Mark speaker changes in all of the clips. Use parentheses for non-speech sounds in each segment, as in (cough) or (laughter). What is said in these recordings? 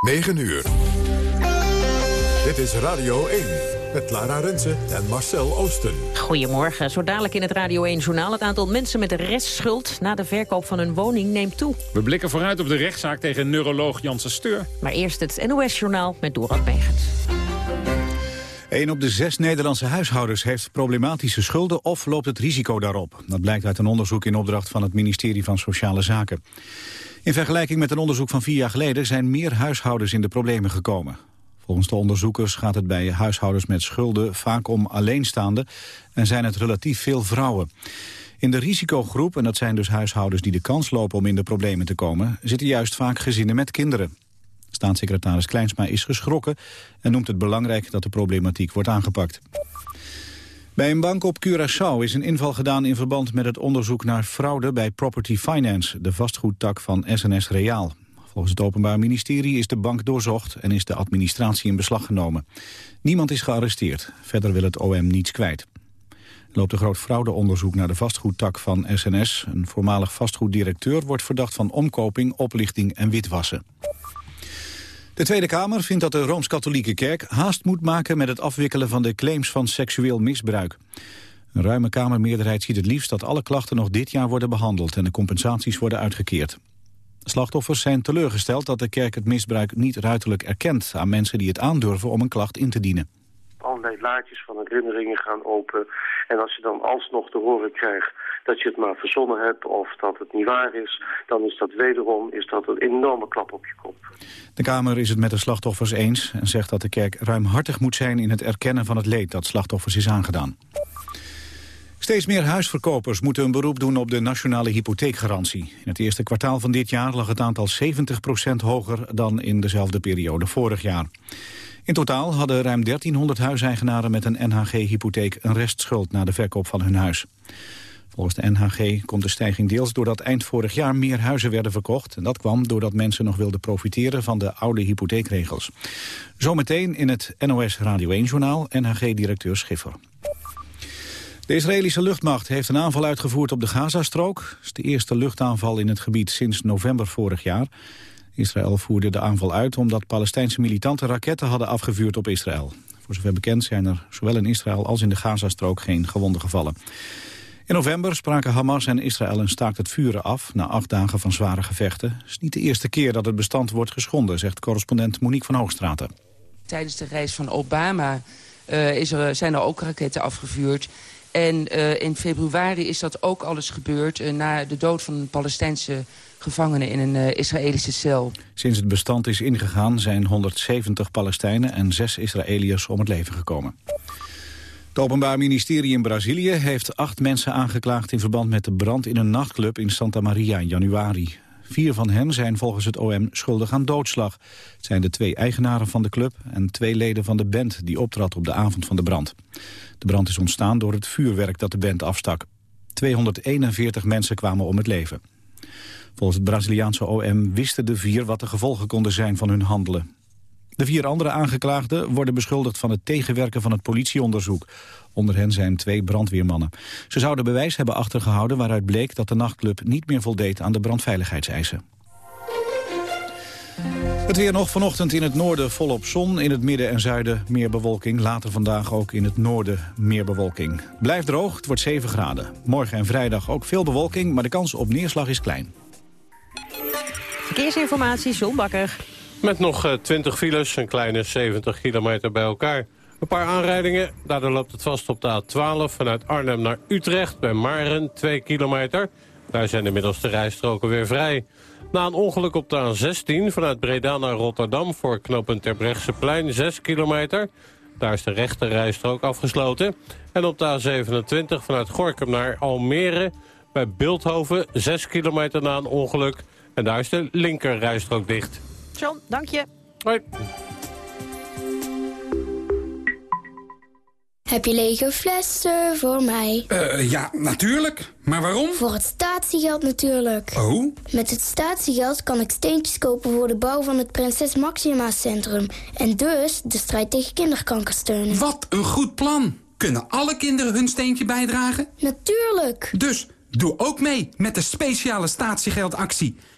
Speaker 1: 9 uur. Dit is Radio 1 met Lara Rensen en Marcel Oosten.
Speaker 2: Goedemorgen. Zo dadelijk in het Radio 1-journaal. Het aantal mensen met restschuld na de verkoop van hun woning neemt toe.
Speaker 3: We blikken vooruit op de rechtszaak tegen neuroloog Janssen Steur.
Speaker 2: Maar eerst het NOS-journaal met Dorot Megens.
Speaker 4: Een op de zes Nederlandse huishoudens heeft problematische schulden of loopt het risico daarop. Dat blijkt uit een onderzoek in opdracht van het ministerie van Sociale Zaken. In vergelijking met een onderzoek van vier jaar geleden zijn meer huishoudens in de problemen gekomen. Volgens de onderzoekers gaat het bij huishoudens met schulden vaak om alleenstaanden en zijn het relatief veel vrouwen. In de risicogroep, en dat zijn dus huishoudens die de kans lopen om in de problemen te komen, zitten juist vaak gezinnen met kinderen. Staatssecretaris Kleinsma is geschrokken en noemt het belangrijk dat de problematiek wordt aangepakt. Bij een bank op Curaçao is een inval gedaan in verband met het onderzoek naar fraude bij Property Finance, de vastgoedtak van SNS Reaal. Volgens het Openbaar Ministerie is de bank doorzocht en is de administratie in beslag genomen. Niemand is gearresteerd. Verder wil het OM niets kwijt. Er loopt een groot fraudeonderzoek naar de vastgoedtak van SNS. Een voormalig vastgoeddirecteur wordt verdacht van omkoping, oplichting en witwassen. De Tweede Kamer vindt dat de Rooms-Katholieke Kerk haast moet maken met het afwikkelen van de claims van seksueel misbruik. Een ruime Kamermeerderheid ziet het liefst dat alle klachten nog dit jaar worden behandeld en de compensaties worden uitgekeerd. Slachtoffers zijn teleurgesteld dat de kerk het misbruik niet ruiterlijk erkent aan mensen die het aandurven om een klacht in te dienen.
Speaker 5: Allerlei laadjes van herinneringen gaan open en als je dan alsnog te horen krijgt dat je het maar verzonnen hebt of dat het niet waar is, dan is dat wederom is dat een enorme klap op je kop.
Speaker 4: De Kamer is het met de slachtoffers eens en zegt dat de kerk ruimhartig moet zijn in het erkennen van het leed dat slachtoffers is aangedaan. Steeds meer huisverkopers moeten een beroep doen op de nationale hypotheekgarantie. In het eerste kwartaal van dit jaar lag het aantal 70% hoger dan in dezelfde periode vorig jaar. In totaal hadden ruim 1300 huiseigenaren met een NHG-hypotheek een restschuld na de verkoop van hun huis. Volgens de NHG komt de stijging deels doordat eind vorig jaar meer huizen werden verkocht. En dat kwam doordat mensen nog wilden profiteren van de oude hypotheekregels. Zometeen in het NOS Radio 1-journaal NHG-directeur Schiffer. De Israëlische luchtmacht heeft een aanval uitgevoerd op de Gazastrook. Het is de eerste luchtaanval in het gebied sinds november vorig jaar. Israël voerde de aanval uit omdat Palestijnse militanten raketten hadden afgevuurd op Israël. Voor zover bekend zijn er zowel in Israël als in de Gazastrook geen gewonden gevallen. In november spraken Hamas en Israël een staakt het vuren af... na acht dagen van zware gevechten. Het is niet de eerste keer dat het bestand wordt geschonden... zegt correspondent Monique van Hoogstraten.
Speaker 6: Tijdens de reis van Obama uh, is er, zijn er ook raketten afgevuurd. En uh, in februari is dat ook alles gebeurd... Uh, na de dood van een Palestijnse gevangene in een Israëlische cel.
Speaker 4: Sinds het bestand is ingegaan zijn 170 Palestijnen en zes Israëliërs om het leven gekomen. Het Openbaar Ministerie in Brazilië heeft acht mensen aangeklaagd... in verband met de brand in een nachtclub in Santa Maria in januari. Vier van hen zijn volgens het OM schuldig aan doodslag. Het zijn de twee eigenaren van de club en twee leden van de band... die optrad op de avond van de brand. De brand is ontstaan door het vuurwerk dat de band afstak. 241 mensen kwamen om het leven. Volgens het Braziliaanse OM wisten de vier wat de gevolgen konden zijn van hun handelen. De vier andere aangeklaagden worden beschuldigd van het tegenwerken van het politieonderzoek. Onder hen zijn twee brandweermannen. Ze zouden bewijs hebben achtergehouden waaruit bleek dat de nachtclub niet meer voldeed aan de brandveiligheidseisen. Het weer nog vanochtend in het noorden volop zon. In het midden en zuiden meer bewolking. Later vandaag ook in het noorden meer bewolking. Blijft droog, het wordt 7 graden. Morgen en vrijdag ook veel bewolking, maar de kans op neerslag is klein.
Speaker 2: Verkeersinformatie, John Bakker.
Speaker 7: Met nog 20 files, een kleine 70 kilometer bij elkaar. Een paar aanrijdingen, daardoor loopt het vast op de A12 vanuit Arnhem naar Utrecht bij Maren, 2 kilometer. Daar zijn inmiddels de rijstroken weer vrij. Na een ongeluk op de A16 vanuit Breda naar Rotterdam voor knooppunt plein 6 kilometer. Daar is de rechte rijstrook afgesloten. En op de A27 vanuit Gorkum naar Almere bij Beeldhoven 6 kilometer na een ongeluk. En daar is de linker rijstrook dicht.
Speaker 2: John, dank je.
Speaker 7: Hoi.
Speaker 8: Heb je lege flessen voor mij?
Speaker 9: Uh, ja, natuurlijk. Maar waarom?
Speaker 8: Voor het statiegeld natuurlijk.
Speaker 9: Oh?
Speaker 8: Met het statiegeld kan ik steentjes kopen voor de bouw van het Prinses Maxima Centrum. En dus de strijd tegen kinderkanker steunen.
Speaker 9: Wat een goed plan. Kunnen alle kinderen hun steentje bijdragen?
Speaker 8: Natuurlijk.
Speaker 9: Dus doe ook mee met de speciale statiegeldactie.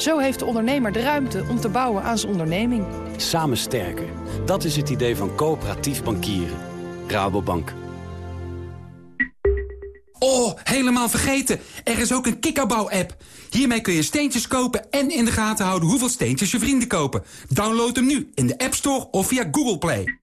Speaker 10: Zo heeft de ondernemer de ruimte om te bouwen aan zijn onderneming.
Speaker 11: Samen sterker. Dat is het idee van coöperatief bankieren. Rabobank.
Speaker 9: Oh, helemaal vergeten. Er is ook een kikkerbouw-app. Hiermee kun je steentjes kopen en in de gaten houden hoeveel steentjes je vrienden kopen. Download hem nu in de App Store of via Google Play.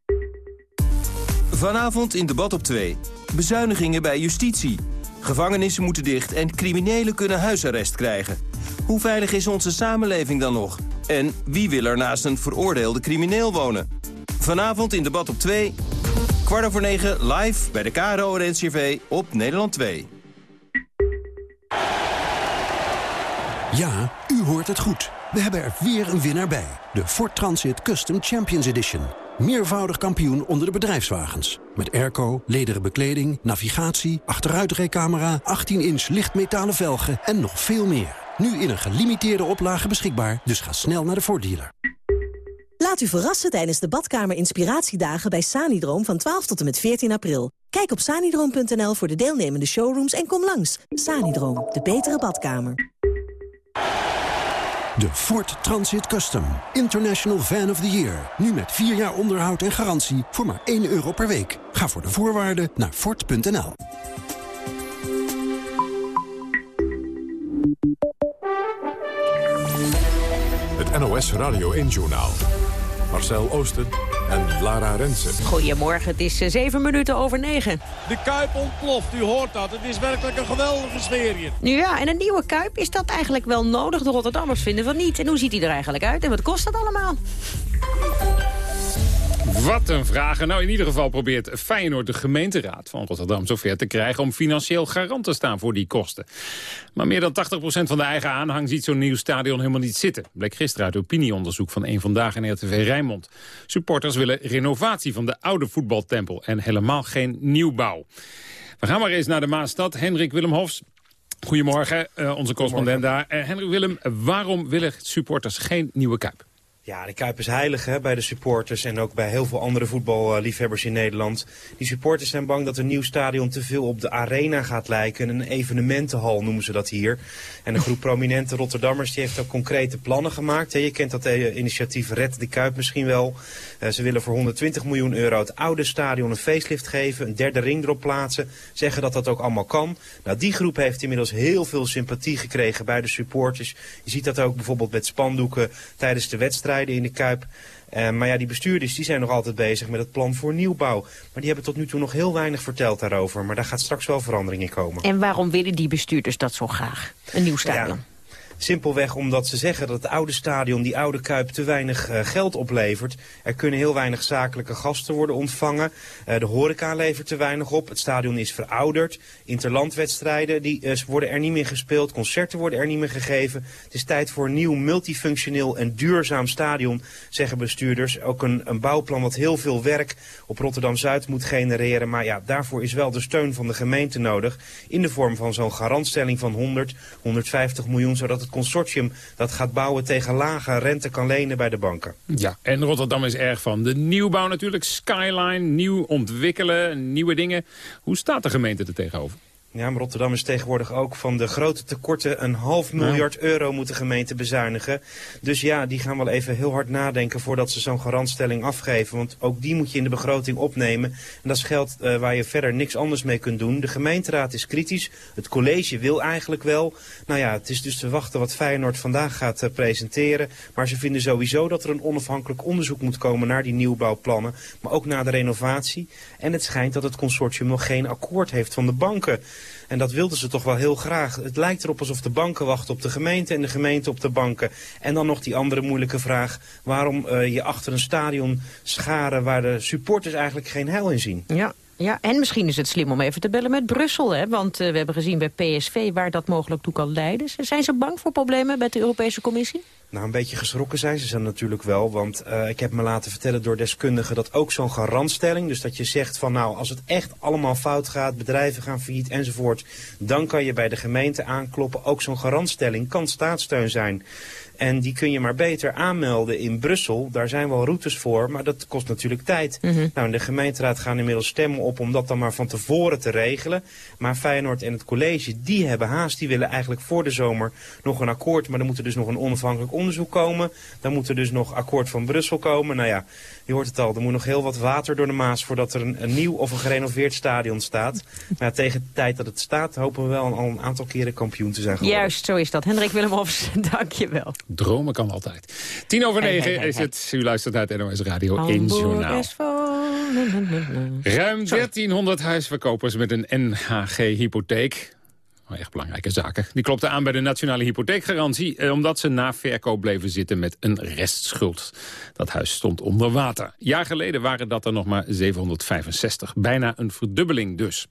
Speaker 12: Vanavond in debat op 2. Bezuinigingen bij justitie. Gevangenissen moeten dicht en criminelen kunnen huisarrest krijgen. Hoe veilig is onze samenleving dan nog? En wie wil er naast een veroordeelde crimineel wonen? Vanavond in debat op 2. Kwart over 9 live bij de KRO NCRV op Nederland 2.
Speaker 13: Ja, u hoort het goed. We hebben er weer een winnaar bij. De Ford Transit Custom Champions Edition. Meervoudig kampioen onder de bedrijfswagens. Met airco, lederen bekleding, navigatie, achteruitrijcamera... 18-inch lichtmetalen velgen en nog veel meer. Nu in een gelimiteerde oplage beschikbaar, dus ga snel naar de Ford dealer.
Speaker 14: Laat u verrassen tijdens de badkamer inspiratiedagen bij Sanidroom van 12 tot en met 14 april. Kijk op sanidroom.nl voor de deelnemende showrooms en kom langs. Sanidroom, de betere badkamer.
Speaker 13: De Ford Transit Custom. International Van of the Year. Nu met 4 jaar onderhoud en garantie voor maar 1 euro per week. Ga voor de voorwaarden naar Ford.nl.
Speaker 1: NOS Radio 1-journaal. Marcel Oosten en Lara Rensen.
Speaker 2: Goedemorgen, het is eh, zeven minuten over negen.
Speaker 15: De Kuip ontploft, u hoort dat. Het is werkelijk een geweldige sfeer hier.
Speaker 2: Nu ja, en een nieuwe Kuip, is dat eigenlijk wel nodig? De Rotterdammers vinden van niet. En hoe ziet hij er eigenlijk uit en wat kost dat allemaal?
Speaker 3: Wat een vraag. Nou, in ieder geval probeert Feyenoord de gemeenteraad van Rotterdam zover te krijgen... om financieel garant te staan voor die kosten. Maar meer dan 80% van de eigen aanhang ziet zo'n nieuw stadion helemaal niet zitten. Bleek gisteren uit opinieonderzoek van een Vandaag in RTV Rijnmond. Supporters willen renovatie van de oude voetbaltempel en helemaal geen nieuwbouw. We gaan maar eens naar de Maastad. Hendrik Willem Hofs, Goedemorgen, uh, onze correspondent daar. Uh, Hendrik Willem, waarom willen supporters geen nieuwe Kuip?
Speaker 16: Ja, de Kuip is heilig hè, bij de supporters en ook bij heel veel andere voetballiefhebbers in Nederland. Die supporters zijn bang dat een nieuw stadion te veel op de arena gaat lijken. Een evenementenhal noemen ze dat hier. En een groep prominente Rotterdammers die heeft ook concrete plannen gemaakt. Je kent dat uh, initiatief Red de Kuip misschien wel. Uh, ze willen voor 120 miljoen euro het oude stadion een facelift geven. Een derde ring erop plaatsen. Zeggen dat dat ook allemaal kan. Nou, die groep heeft inmiddels heel veel sympathie gekregen bij de supporters. Je ziet dat ook bijvoorbeeld met spandoeken tijdens de wedstrijd in de Kuip. Uh, maar ja, die bestuurders die zijn nog altijd bezig met het plan voor nieuwbouw. Maar die hebben tot nu toe nog heel weinig verteld daarover. Maar daar gaat straks wel verandering in komen.
Speaker 2: En waarom willen die bestuurders dat zo graag? Een nieuw stadion?
Speaker 16: Ja. Simpelweg omdat ze zeggen dat het oude stadion, die oude Kuip, te weinig uh, geld oplevert. Er kunnen heel weinig zakelijke gasten worden ontvangen. Uh, de horeca levert te weinig op. Het stadion is verouderd. Interlandwedstrijden die, uh, worden er niet meer gespeeld. Concerten worden er niet meer gegeven. Het is tijd voor een nieuw multifunctioneel en duurzaam stadion, zeggen bestuurders. Ook een, een bouwplan wat heel veel werk op Rotterdam-Zuid moet genereren. Maar ja, daarvoor is wel de steun van de gemeente nodig. In de vorm van zo'n garantstelling van 100, 150 miljoen, zodat het consortium dat gaat bouwen tegen lage rente kan lenen bij de banken.
Speaker 3: Ja, en Rotterdam is erg van de nieuwbouw natuurlijk. Skyline, nieuw ontwikkelen, nieuwe dingen. Hoe staat de gemeente er tegenover?
Speaker 16: Ja, maar Rotterdam is tegenwoordig ook van de grote tekorten een half miljard euro moet de gemeente bezuinigen. Dus ja, die gaan wel even heel hard nadenken voordat ze zo'n garantstelling afgeven. Want ook die moet je in de begroting opnemen. En dat is geld uh, waar je verder niks anders mee kunt doen. De gemeenteraad is kritisch. Het college wil eigenlijk wel. Nou ja, het is dus te wachten wat Feyenoord vandaag gaat uh, presenteren. Maar ze vinden sowieso dat er een onafhankelijk onderzoek moet komen naar die nieuwbouwplannen. Maar ook naar de renovatie. En het schijnt dat het consortium nog geen akkoord heeft van de banken. En dat wilden ze toch wel heel graag. Het lijkt erop alsof de banken wachten op de gemeente en de gemeente op de banken. En dan nog die andere moeilijke vraag. Waarom uh, je achter een stadion scharen waar de supporters eigenlijk geen heil in zien.
Speaker 2: Ja, Ja, en misschien is het slim om even te bellen met Brussel. Hè? Want uh, we hebben gezien bij PSV waar dat mogelijk toe kan leiden. Zijn ze bang voor problemen bij de Europese Commissie?
Speaker 16: Nou, een beetje geschrokken zijn ze dan natuurlijk wel. Want uh, ik heb me laten vertellen door deskundigen dat ook zo'n garantstelling... dus dat je zegt van nou, als het echt allemaal fout gaat... bedrijven gaan failliet enzovoort... dan kan je bij de gemeente aankloppen. Ook zo'n garantstelling kan staatssteun zijn. En die kun je maar beter aanmelden in Brussel. Daar zijn wel routes voor, maar dat kost natuurlijk tijd.
Speaker 2: Mhm.
Speaker 16: Nou, de gemeenteraad gaan inmiddels stemmen op om dat dan maar van tevoren te regelen. Maar Feyenoord en het college, die hebben haast. Die willen eigenlijk voor de zomer nog een akkoord. Maar dan moet er dus nog een onafhankelijk onderzoek komen. Dan moet er dus nog akkoord van Brussel komen. Nou ja, je hoort het al, er moet nog heel wat water door de Maas... voordat er een, een nieuw of een gerenoveerd stadion staat. Maar (laughs) ja, tegen de tijd dat het staat, hopen we wel al een aantal keren kampioen te zijn geworden.
Speaker 2: Juist, zo is dat. Hendrik Willemhofs, (laughs) dank je wel.
Speaker 3: Dromen kan altijd. Tien over negen
Speaker 2: hey, hey,
Speaker 3: is het. U luistert naar het NOS Radio 1 Journaal. Ruim 1300 huisverkopers met een NHG-hypotheek. Oh, echt belangrijke zaken. Die klopten aan bij de nationale hypotheekgarantie... Eh, omdat ze na verkoop bleven zitten met een restschuld. Dat huis stond onder water. Jaar geleden waren dat er nog maar 765. Bijna een verdubbeling dus.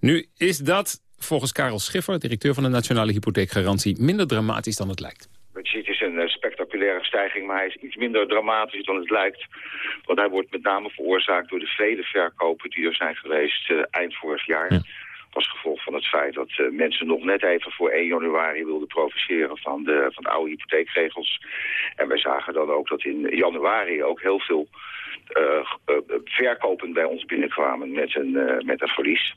Speaker 3: Nu is dat volgens Karel Schiffer, directeur van de nationale hypotheekgarantie... minder dramatisch dan het lijkt.
Speaker 17: Wat je ziet is een eh, spectaculaire stijging, maar hij is iets minder dramatisch dan het lijkt. Want hij wordt met name veroorzaakt door de vele verkopen die er zijn geweest eh, eind vorig jaar. Als gevolg van het feit dat eh, mensen nog net even voor 1 januari wilden profiteren van de, van de oude hypotheekregels. En wij zagen dan ook dat in januari ook heel veel eh, verkopen bij ons binnenkwamen met een, met een verlies.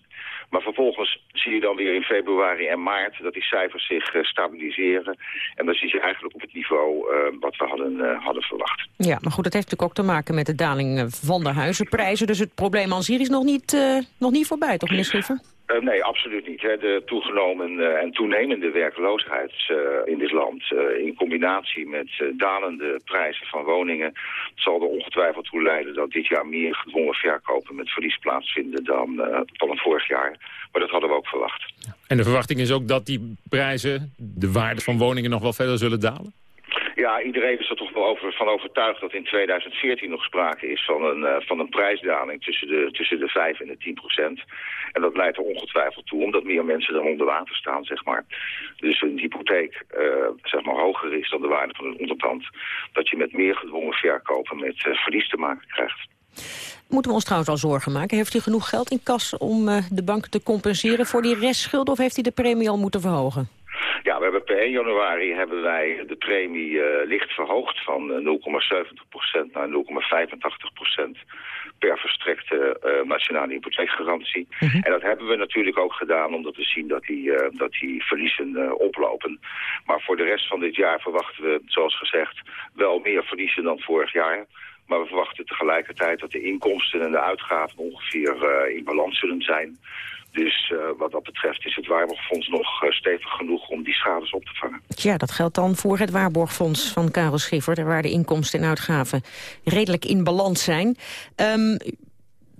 Speaker 17: Maar vervolgens zie je dan weer in februari en maart dat die cijfers zich eh, stabiliseren. En dan zie je eigenlijk op het niveau eh, wat we hadden, eh, hadden verwacht.
Speaker 2: Ja, maar goed, dat heeft natuurlijk ook te maken met de daling van de huizenprijzen. Dus het probleem aan zich is nog niet, nog niet voorbij, toch meneer Schiffer?
Speaker 17: Eh, nee, absoluut niet. Hè. De toegenomen eh, en toenemende werkloosheid eh, in dit land... in combinatie met dalende prijzen van woningen... zal er ongetwijfeld toe leiden dat dit jaar meer gedwongen verkopen... met verlies plaatsvinden dan, dan vorig jaar. Maar dat hadden we ook verwacht.
Speaker 3: En de verwachting is ook dat die prijzen, de waarde van woningen... nog wel verder zullen dalen?
Speaker 17: Ja, iedereen is er toch wel over, van overtuigd dat in 2014 nog sprake is van een, eh, van een prijsdaling tussen de, tussen de 5 en de 10 procent. En dat leidt er ongetwijfeld toe, omdat meer mensen dan onder water staan, zeg maar. Dus een hypotheek, eh, zeg maar, hoger is dan de waarde van een onderpand. Dat je met meer gedwongen verkopen met eh, verlies te maken krijgt.
Speaker 2: Moeten we ons trouwens al zorgen maken? Heeft u genoeg geld in kas om de banken te compenseren voor die restschulden... of heeft hij de premie al moeten verhogen?
Speaker 17: Ja, we hebben per 1 januari hebben wij de premie eh, licht verhoogd van eh, 0,70% naar 0,85% per verstrekte eh, nationale hypotheekgarantie. En dat hebben we natuurlijk ook gedaan omdat we zien dat die, eh, dat die verliezen eh, oplopen. Maar voor de rest van dit jaar verwachten we, zoals gezegd, wel meer verliezen dan vorig jaar. Maar we verwachten tegelijkertijd dat de inkomsten en de uitgaven ongeveer eh, in balans zullen zijn. Dus eh, wat dat betreft is het Waarborgfonds nog eh, stevig genoeg op te vangen.
Speaker 2: Tja, dat geldt dan voor het Waarborgfonds van Karel Schiffer... waar de inkomsten en uitgaven redelijk in balans zijn. Ehm,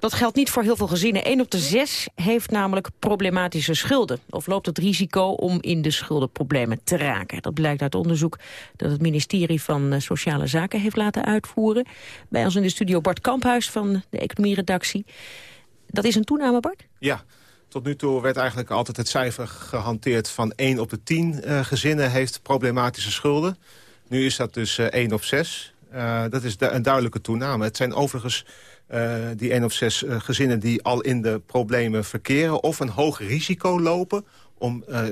Speaker 2: dat geldt niet voor heel veel gezinnen. 1 op de 6 heeft namelijk problematische schulden. Of loopt het risico om in de schuldenproblemen te raken. Dat blijkt uit onderzoek dat het ministerie van eh, Sociale Zaken heeft laten uitvoeren. Bij ons in de studio Bart Kamphuis van de economieredactie. Dat is een toename, Bart?
Speaker 18: Ja, tot nu toe werd eigenlijk altijd het cijfer gehanteerd van 1 op de 10 eh, gezinnen heeft problematische schulden. Nu is dat dus eh 1 op 6. Eh, dat is een duidelijke toename. Het zijn overigens eh, die 1 op 6 eh, gezinnen die al in de problemen verkeren... of een hoog risico lopen om eh,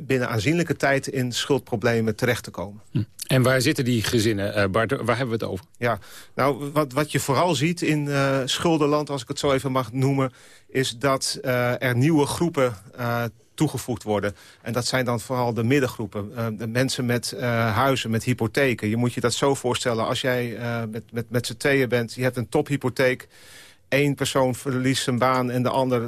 Speaker 18: binnen aanzienlijke tijd in schuldproblemen terecht te komen.
Speaker 3: En waar zitten die gezinnen, eh, Bart? Waar hebben we het over?
Speaker 18: Ja, nou, wat, wat je vooral ziet in eh, schuldenland, als ik het zo even mag noemen... is dat er nieuwe groepen toegevoegd worden. En dat zijn dan vooral de middengroepen. De mensen met huizen, met hypotheken. Je moet je dat zo voorstellen. Als jij met, met, met z'n tweeën bent, je hebt een tophypotheek... Eén persoon verliest zijn baan en de ander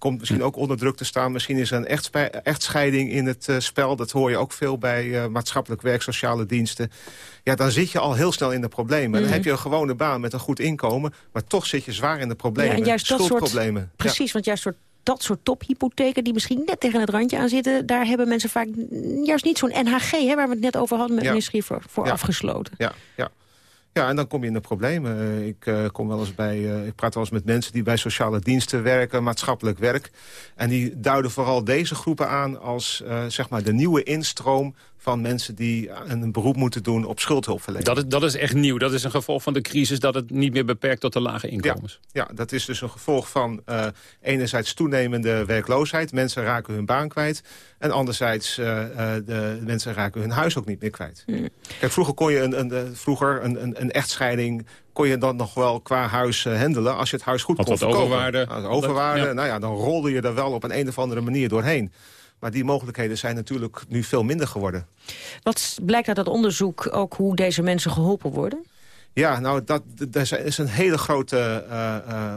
Speaker 18: komt misschien ook onder druk te staan. Misschien is er een echtspij- echtscheiding in het eh, spel. Dat hoor je ook veel bij eh, maatschappelijk werk, sociale diensten. Ja, dan zit je al heel snel in de problemen. Dan
Speaker 2: Mhm.
Speaker 18: heb je een gewone baan met een goed inkomen... maar toch zit je zwaar in de problemen.
Speaker 2: Ja, en juist dat soort.
Speaker 18: Ja.
Speaker 2: precies, want juist soort, dat soort tophypotheken... die misschien net tegen het randje aan zitten... daar hebben mensen vaak juist niet zo'n NHG... Hè, waar we het net over hadden met
Speaker 18: Ja.
Speaker 2: voor
Speaker 18: Ja.
Speaker 2: afgesloten.
Speaker 18: Ja, ja. Ja, en dan kom je in de problemen. Eh, ik, uh, kom wel eens bij, uh, ik praat wel eens met mensen die bij sociale diensten werken, maatschappelijk werk. En die duiden vooral deze groepen aan als zeg maar de nieuwe instroom van mensen die een beroep moeten doen op schuldhulpverlening.
Speaker 3: Dat is, dat is echt nieuw. Dat is een gevolg van de crisis dat het niet meer beperkt tot de lage inkomens.
Speaker 18: Ja, ja dat is dus een gevolg van uh, enerzijds toenemende werkloosheid. Mensen raken hun baan kwijt. En anderzijds, uh, de mensen raken hun huis ook niet meer kwijt. Mm. Kijk, vroeger kon je een, een, vroeger een, een, een echtscheiding kon je dan nog wel qua huis handelen als je het huis goed
Speaker 3: Had
Speaker 18: kon verkopen.
Speaker 3: overwaarde.
Speaker 18: Overwaarde, ja. nou ja, dan rolde je er wel op een, een of andere manier doorheen. Maar die mogelijkheden zijn natuurlijk nu veel minder geworden.
Speaker 2: Wat blijkt uit dat onderzoek ook hoe deze mensen geholpen worden?
Speaker 18: Ja, nou, dat, dat is een hele grote uh, uh,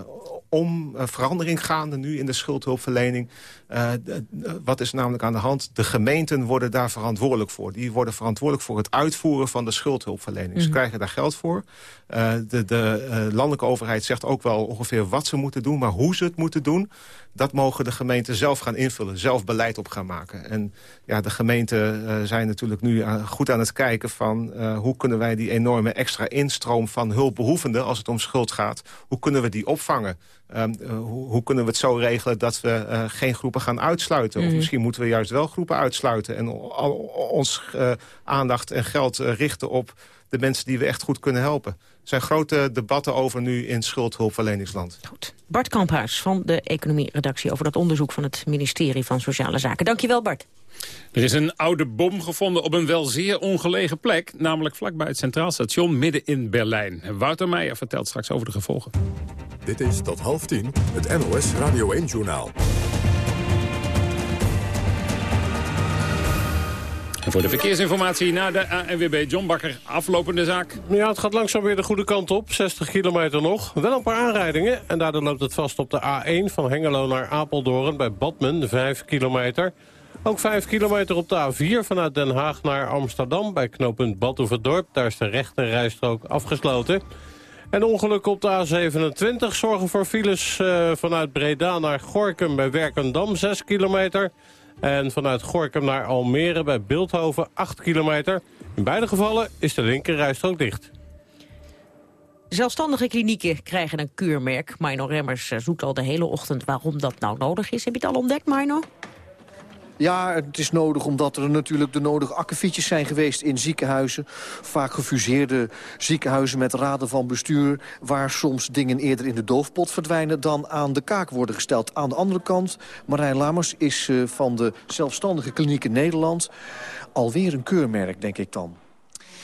Speaker 18: om verandering gaande nu in de schuldhulpverlening. Wat is namelijk aan de hand? De gemeenten worden daar verantwoordelijk voor. Die worden verantwoordelijk voor het uitvoeren van de schuldhulpverlening. Mm -hmm. Ze mhm. krijgen daar geld voor. De, de landelijke overheid zegt ook wel ongeveer wat ze moeten doen... maar hoe ze het moeten doen, dat mogen de gemeenten zelf gaan invullen. Zelf beleid op gaan maken. En ja, de gemeenten zijn natuurlijk nu goed aan het kijken van... hoe kunnen wij die enorme extra instroom van hulpbehoevenden... als het om schuld gaat, hoe kunnen we die opvangen? Um, hoe, hoe, kunnen we het zo regelen dat we uh, geen groepen gaan uitsluiten? Mm. Of misschien moeten we juist wel groepen uitsluiten... en al, ons aandacht en geld richten op de mensen die we echt goed kunnen helpen. Er zijn grote debatten over nu in schuldhulpverleningsland.
Speaker 2: Goed. Bart Kamphuis van de economie-redactie... over dat onderzoek van het ministerie van Sociale Zaken. Dankjewel, Bart.
Speaker 3: Er is een oude bom gevonden op een wel zeer ongelegen plek... namelijk vlakbij het Centraal Station midden in Berlijn. Wouter Meijer vertelt straks over de gevolgen.
Speaker 1: Dit is tot half tien het NOS Radio 1-journaal.
Speaker 3: En voor de verkeersinformatie naar de ANWB John Bakker. Aflopende zaak.
Speaker 7: Ja, het gaat langzaam weer de goede kant op. 60 kilometer nog. Wel een paar aanrijdingen. En daardoor loopt het vast op de A1 van Hengelo naar Apeldoorn bij Badmen. 5 kilometer. Ook 5 kilometer op de A4 vanuit Den Haag naar Amsterdam... bij knooppunt Badhoevedorp. Daar is de rechte rijstrook afgesloten. En ongelukken op de A27 zorgen voor files uh, vanuit Breda naar Gorkum bij Werkendam 6 kilometer. En vanuit Gorkum naar Almere bij Beeldhoven 8 kilometer. In beide gevallen is de linkerrijstrook dicht.
Speaker 2: Zelfstandige klinieken krijgen een keurmerk. Mino Remmers eh, zoekt al de hele ochtend waarom dat nou nodig is. Heb je het al ontdekt, Mino?
Speaker 19: Ja, het is nodig omdat er natuurlijk de nodige akkefietjes zijn geweest in ziekenhuizen. Vaak gefuseerde ziekenhuizen met raden van bestuur... waar soms dingen eerder in de doofpot verdwijnen dan aan de kaak worden gesteld. Aan de andere kant, Marijn Lamers is uh, van de zelfstandige kliniek in Nederland... alweer een keurmerk, denk ik dan.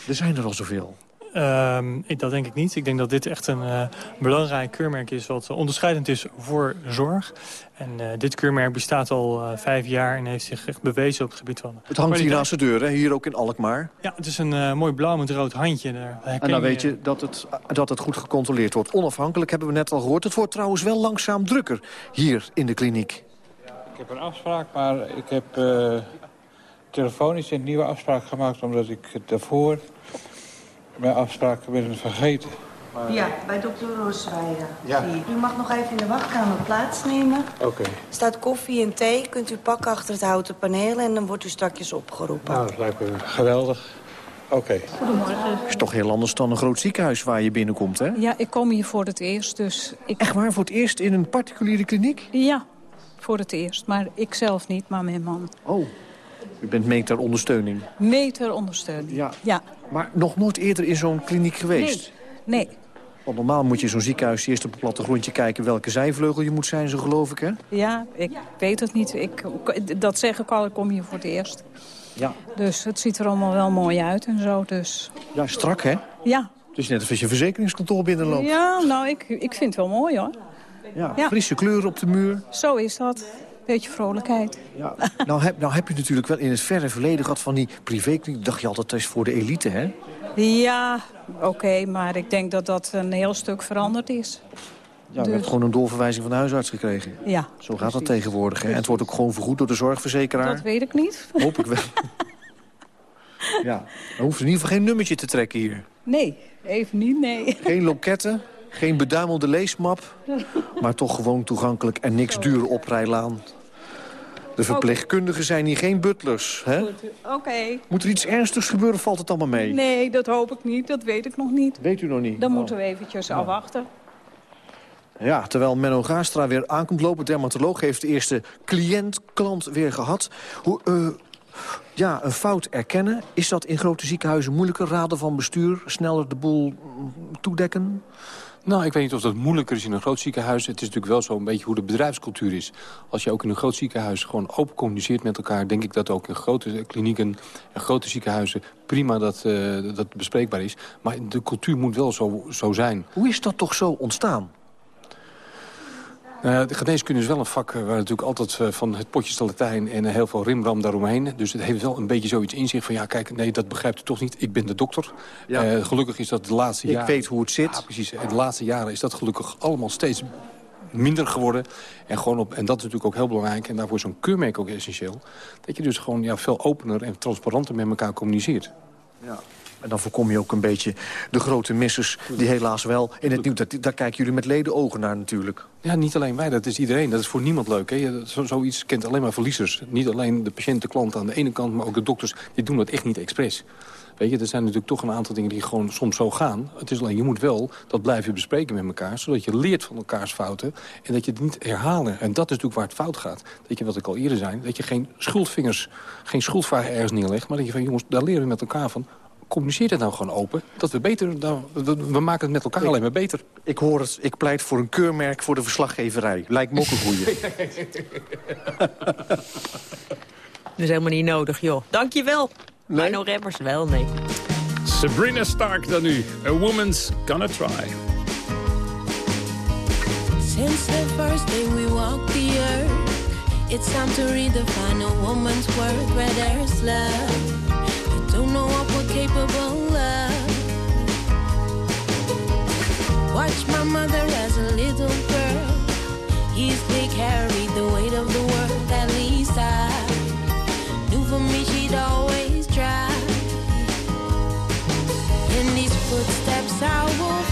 Speaker 19: Er zijn er al zoveel.
Speaker 20: Um, dat denk ik niet. Ik denk dat dit echt een uh, belangrijk keurmerk is... wat onderscheidend is voor zorg. En uh, dit keurmerk bestaat al uh, vijf jaar en heeft zich echt bewezen op het gebied van...
Speaker 19: Het hangt hier naast de deur, hè? hier ook in Alkmaar.
Speaker 20: Ja, het is een mooi blauw met rood handje. Daar
Speaker 19: en dan weet je dat het, dat het goed gecontroleerd wordt. Onafhankelijk hebben we net al gehoord. Het wordt trouwens wel langzaam drukker hier in de kliniek.
Speaker 21: Ik heb een afspraak, maar ik heb telefonisch een nieuwe afspraak gemaakt... omdat ik daarvoor mijn afspraken ben vergeten.
Speaker 22: Maar... Ja, bij dokter Roosweijer. Ja. U mag nog even in de wachtkamer plaatsnemen.
Speaker 21: Oké. Okay.
Speaker 22: Er staat koffie en thee. Kunt u pakken achter het houten paneel en dan wordt u straks opgeroepen.
Speaker 21: Nou, dat lijkt me geweldig. Oké. Okay.
Speaker 22: Goedemorgen.
Speaker 19: Het is toch heel anders dan een groot ziekenhuis waar je binnenkomt, hè?
Speaker 22: Ja, ik kom hier voor het eerst, dus... Ik...
Speaker 19: Echt waar? Voor het eerst in een particuliere kliniek?
Speaker 22: Ja, voor het eerst. Maar ik zelf niet, maar mijn man.
Speaker 19: Oh. U bent meter ondersteuning?
Speaker 22: Meter ondersteuning, ja. ja.
Speaker 19: Maar nog nooit eerder in zo'n kliniek geweest?
Speaker 22: Nee, nee.
Speaker 19: Want normaal moet je zo'n ziekenhuis eerst op het plattegrondje kijken... welke zijvleugel je moet zijn, zo geloof ik, hè?
Speaker 22: Ja, ik weet het niet. Ik, dat zeg ik al, ik kom hier voor het eerst.
Speaker 19: Ja.
Speaker 22: Dus het ziet er allemaal wel mooi uit en zo, dus...
Speaker 19: Ja, strak, hè?
Speaker 22: Ja.
Speaker 19: Het is net als je verzekeringskantoor binnenloopt.
Speaker 22: Ja, nou, ik, ik vind het wel mooi, hoor.
Speaker 19: Ja, ja. frisse kleuren op de muur.
Speaker 22: Zo is dat beetje vrolijkheid.
Speaker 19: Ja. nou, heb, nou heb je natuurlijk wel in het verre verleden gehad van die privékliniek. dacht je altijd, dat is voor de elite, hè?
Speaker 22: Ja, oké, okay, maar ik denk dat dat een heel stuk veranderd is.
Speaker 19: Ja, dus... je hebt gewoon een doorverwijzing van de huisarts gekregen.
Speaker 22: Ja,
Speaker 19: Zo gaat dat tegenwoordig. Hè? En het wordt ook gewoon vergoed door de zorgverzekeraar.
Speaker 22: Dat weet ik niet.
Speaker 19: Hoop ik wel. (laughs) ja, dan hoeft in ieder geval geen nummertje te trekken hier.
Speaker 22: Nee, even niet, nee.
Speaker 19: Geen loketten, geen beduimelde leesmap. (laughs) maar toch gewoon toegankelijk en niks duur oprijlaan. De verpleegkundigen zijn hier geen butlers, hè?
Speaker 23: Oké.
Speaker 19: Moet er iets ernstigs gebeuren, valt het allemaal mee?
Speaker 23: Nee, dat hoop ik niet. Dat weet ik nog niet.
Speaker 19: Weet u nog niet?
Speaker 23: Dan
Speaker 19: Oh.
Speaker 23: moeten we eventjes afwachten.
Speaker 19: Ja, terwijl Menno Gaastra weer aankomt lopen, dermatoloog... heeft de eerste cliënt, klant weer gehad. Hoe, eh, ja, een fout erkennen. Is dat in grote ziekenhuizen moeilijker? Raden van bestuur, sneller de boel mm, toedekken?
Speaker 24: Nou, ik weet niet of dat moeilijker is in een groot ziekenhuis. Het is natuurlijk wel zo een beetje hoe de bedrijfscultuur is. Als je ook in een groot ziekenhuis gewoon open communiceert met elkaar... denk ik dat ook in grote klinieken en grote ziekenhuizen prima dat, eh, dat bespreekbaar is. Maar de cultuur moet wel zo, zo zijn.
Speaker 19: Hoe is dat toch zo ontstaan?
Speaker 24: Nou de geneeskunde is wel een vak eh, waar natuurlijk altijd eh, van het potje Latijn en heel veel rimram daaromheen. Dus het heeft wel een beetje zoiets in zich van ja, kijk, nee, dat begrijpt u toch niet. Ik ben de dokter.
Speaker 19: Ja.
Speaker 24: Gelukkig is dat de laatste
Speaker 19: Ik
Speaker 24: jaren...
Speaker 19: weet hoe het zit.
Speaker 24: Ja, precies. De laatste jaren is dat gelukkig allemaal steeds minder geworden. En, gewoon op, en dat is natuurlijk ook heel belangrijk. En daarvoor is zo'n keurmerk ook essentieel. Dat je dus gewoon ja, veel opener en transparanter met elkaar communiceert.
Speaker 19: Ja. En dan voorkom je ook een beetje de grote missers... die helaas wel in het nieuws... Daar kijken jullie met leden ogen naar natuurlijk.
Speaker 24: Ja, niet alleen wij, dat is iedereen. Dat is voor niemand leuk. Hè? Zoiets kent alleen maar verliezers. Niet alleen de patiënt, de klant aan de ene kant... maar ook de dokters, die doen dat echt niet expres. Weet je, er zijn natuurlijk toch een aantal dingen die gewoon soms zo gaan. Het is alleen, je moet wel dat blijven bespreken met elkaar... zodat je leert van elkaars fouten en dat je het niet herhalen. En dat is natuurlijk waar het fout gaat. Dat je, wat ik al eerder zei, dat je geen schuldvingers... geen schuldvragen ergens neerlegt, maar dat je van... jongens, daar leren we met elkaar van communiceer het nou gewoon open. Dat we beter, nou, we we maken het met elkaar alleen maar beter.
Speaker 19: Ik hoor het, ik pleit voor een keurmerk voor de verslaggeverij. Lijkt me ook een goeie. (laughs)
Speaker 2: Dat is helemaal niet nodig, joh. Dankjewel. Nee? Arno Remmers wel, nee.
Speaker 3: Sabrina Stark dan nu. A Woman's Gonna Try.
Speaker 25: Since the first day we walked the earth, it's time to redefine a woman's worth where there's love. Watch my mother as a little girl. Easily carried the weight of the world, at least I knew for me she'd always try. In these footsteps I will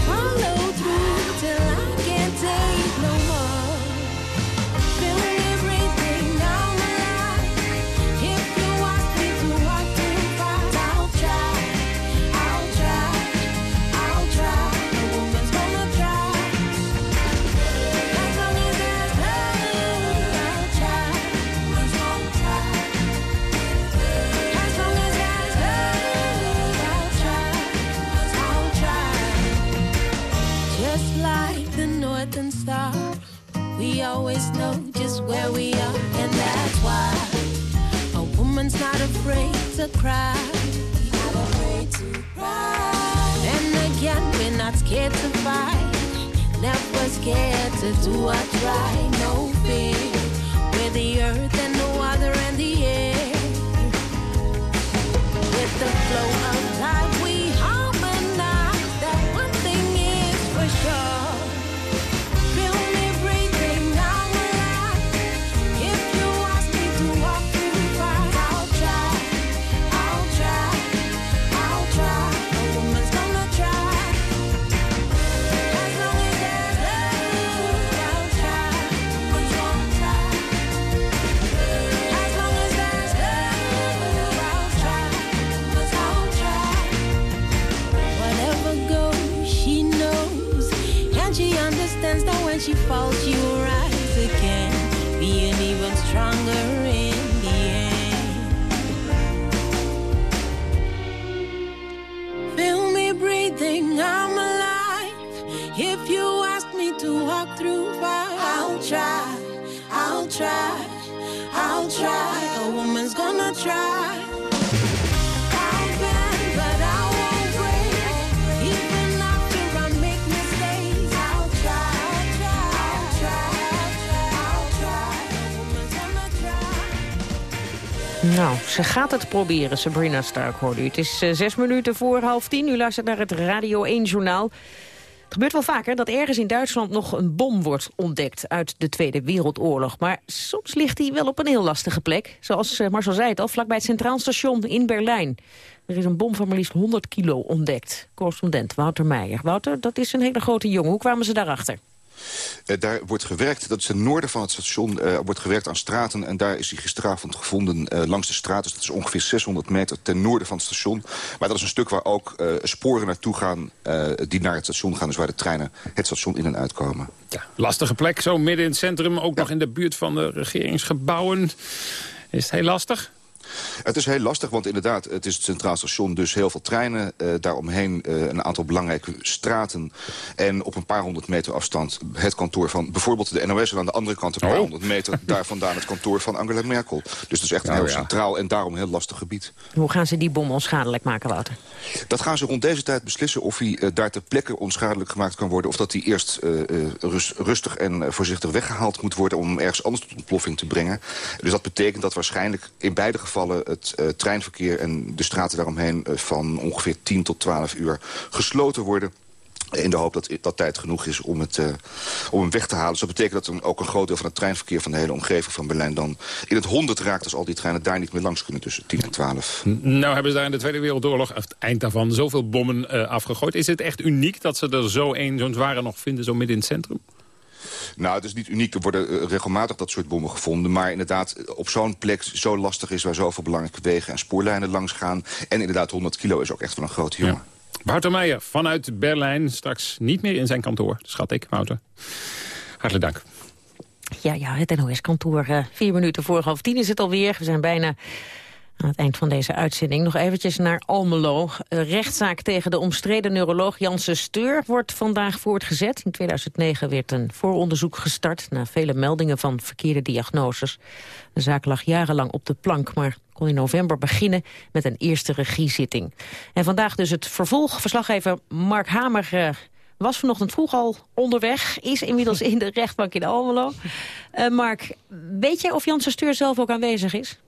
Speaker 25: Just like the northern star, we always know just where we are, and that's why a woman's not afraid to cry. Not afraid to cry. Then again, we're not scared to fight. Never scared to do what's right. No fear. We're the earth and the water and the air. With the flow of is she falls, she will rise again. Being even stronger in the end. Feel me breathing, I'm alive. If you ask me to walk through fire, I'll try. I'll try. I'll try. A woman's gonna try.
Speaker 2: Nou, ze gaat het proberen, Sabrina Stark, hoorde u. Het is eh, zes minuten voor half tien. U luistert naar het Radio 1-journaal. Het gebeurt wel vaker dat ergens in Duitsland nog een bom wordt ontdekt uit de Tweede Wereldoorlog. Maar soms ligt die wel op een heel lastige plek. Zoals eh, Marcel zei het al, vlakbij het Centraal Station in Berlijn. Er is een bom van maar liefst 100 kilo ontdekt. Correspondent Wouter Meijer. Wouter, dat is een hele grote jongen. Hoe kwamen ze daarachter?
Speaker 26: Eh, daar wordt gewerkt, dat is ten noorden van het station, eh, wordt gewerkt aan straten. En daar is hij gisteravond gevonden eh, langs de straat. Dus dat is ongeveer 600 meter ten noorden van het station. Maar dat is een stuk waar ook sporen naartoe gaan die naar het station gaan. Dus waar de treinen het station in en uitkomen.
Speaker 3: Lastige plek, zo midden in het centrum. Ook nog in de buurt van de regeringsgebouwen. Is het heel lastig?
Speaker 26: Het is heel lastig, want inderdaad, het is het Centraal Station... dus heel veel treinen, eh, daaromheen eh, een aantal belangrijke straten... en op een paar honderd meter afstand het kantoor van bijvoorbeeld de NOS... en aan de andere kant een paar
Speaker 2: Oh.
Speaker 26: honderd meter (laughs) daar vandaan het kantoor van Angela Merkel. Dus het is echt een
Speaker 2: Oh,
Speaker 26: heel
Speaker 2: ja.
Speaker 26: centraal en daarom een heel lastig gebied.
Speaker 2: Hoe gaan ze die bom onschadelijk maken, Wouter?
Speaker 26: Dat gaan ze rond deze tijd beslissen of hij eh, daar ter plekke onschadelijk gemaakt kan worden... of dat hij eerst rust- rustig en voorzichtig weggehaald moet worden... om hem ergens anders tot ontploffing te brengen. Dus dat betekent dat waarschijnlijk in beide gevallen... het eh, treinverkeer en de straten daaromheen eh, van ongeveer 10 tot 12 uur gesloten worden... In de hoop dat dat tijd genoeg is om, het, eh, om hem weg te halen. Dus dat betekent dat ook een groot deel van het treinverkeer... van de hele omgeving van Berlijn dan in het honderd raakt... als al die treinen daar niet meer langs kunnen tussen 10 en 12.
Speaker 3: Nou hebben ze daar in de Tweede Wereldoorlog, het eind daarvan, zoveel bommen afgegooid. Is het echt uniek dat ze er zo een, zo'n zware nog vinden, zo midden in het centrum?
Speaker 26: Nou, het is niet uniek. Er worden eh, regelmatig dat soort bommen gevonden. Maar inderdaad, eh, op zo'n plek zo lastig is... waar zoveel belangrijke wegen en spoorlijnen langs gaan. En inderdaad, 100 kilo is ook echt wel een grote jongen.
Speaker 3: Wouter Meijer vanuit Berlijn, straks niet meer in zijn kantoor, schat ik, Wouter. Hartelijk dank.
Speaker 2: Ja, ja, het NOS-kantoor. eh, vier minuten voor half tien is het alweer. We zijn bijna aan het eind van deze uitzending. Nog eventjes naar Almelo. Een rechtszaak tegen de omstreden neuroloog Janssen Steur wordt vandaag voortgezet. In 2009 werd een vooronderzoek gestart... na vele meldingen van verkeerde diagnoses. De zaak lag jarenlang op de plank, maar kon in november beginnen met een eerste regiezitting. En vandaag dus het vervolg. Verslaggever Mark Hamer eh, was vanochtend vroeg al onderweg. Is inmiddels in de rechtbank in Almelo. Eh, Mark, weet jij of Janssen Steur zelf ook aanwezig is?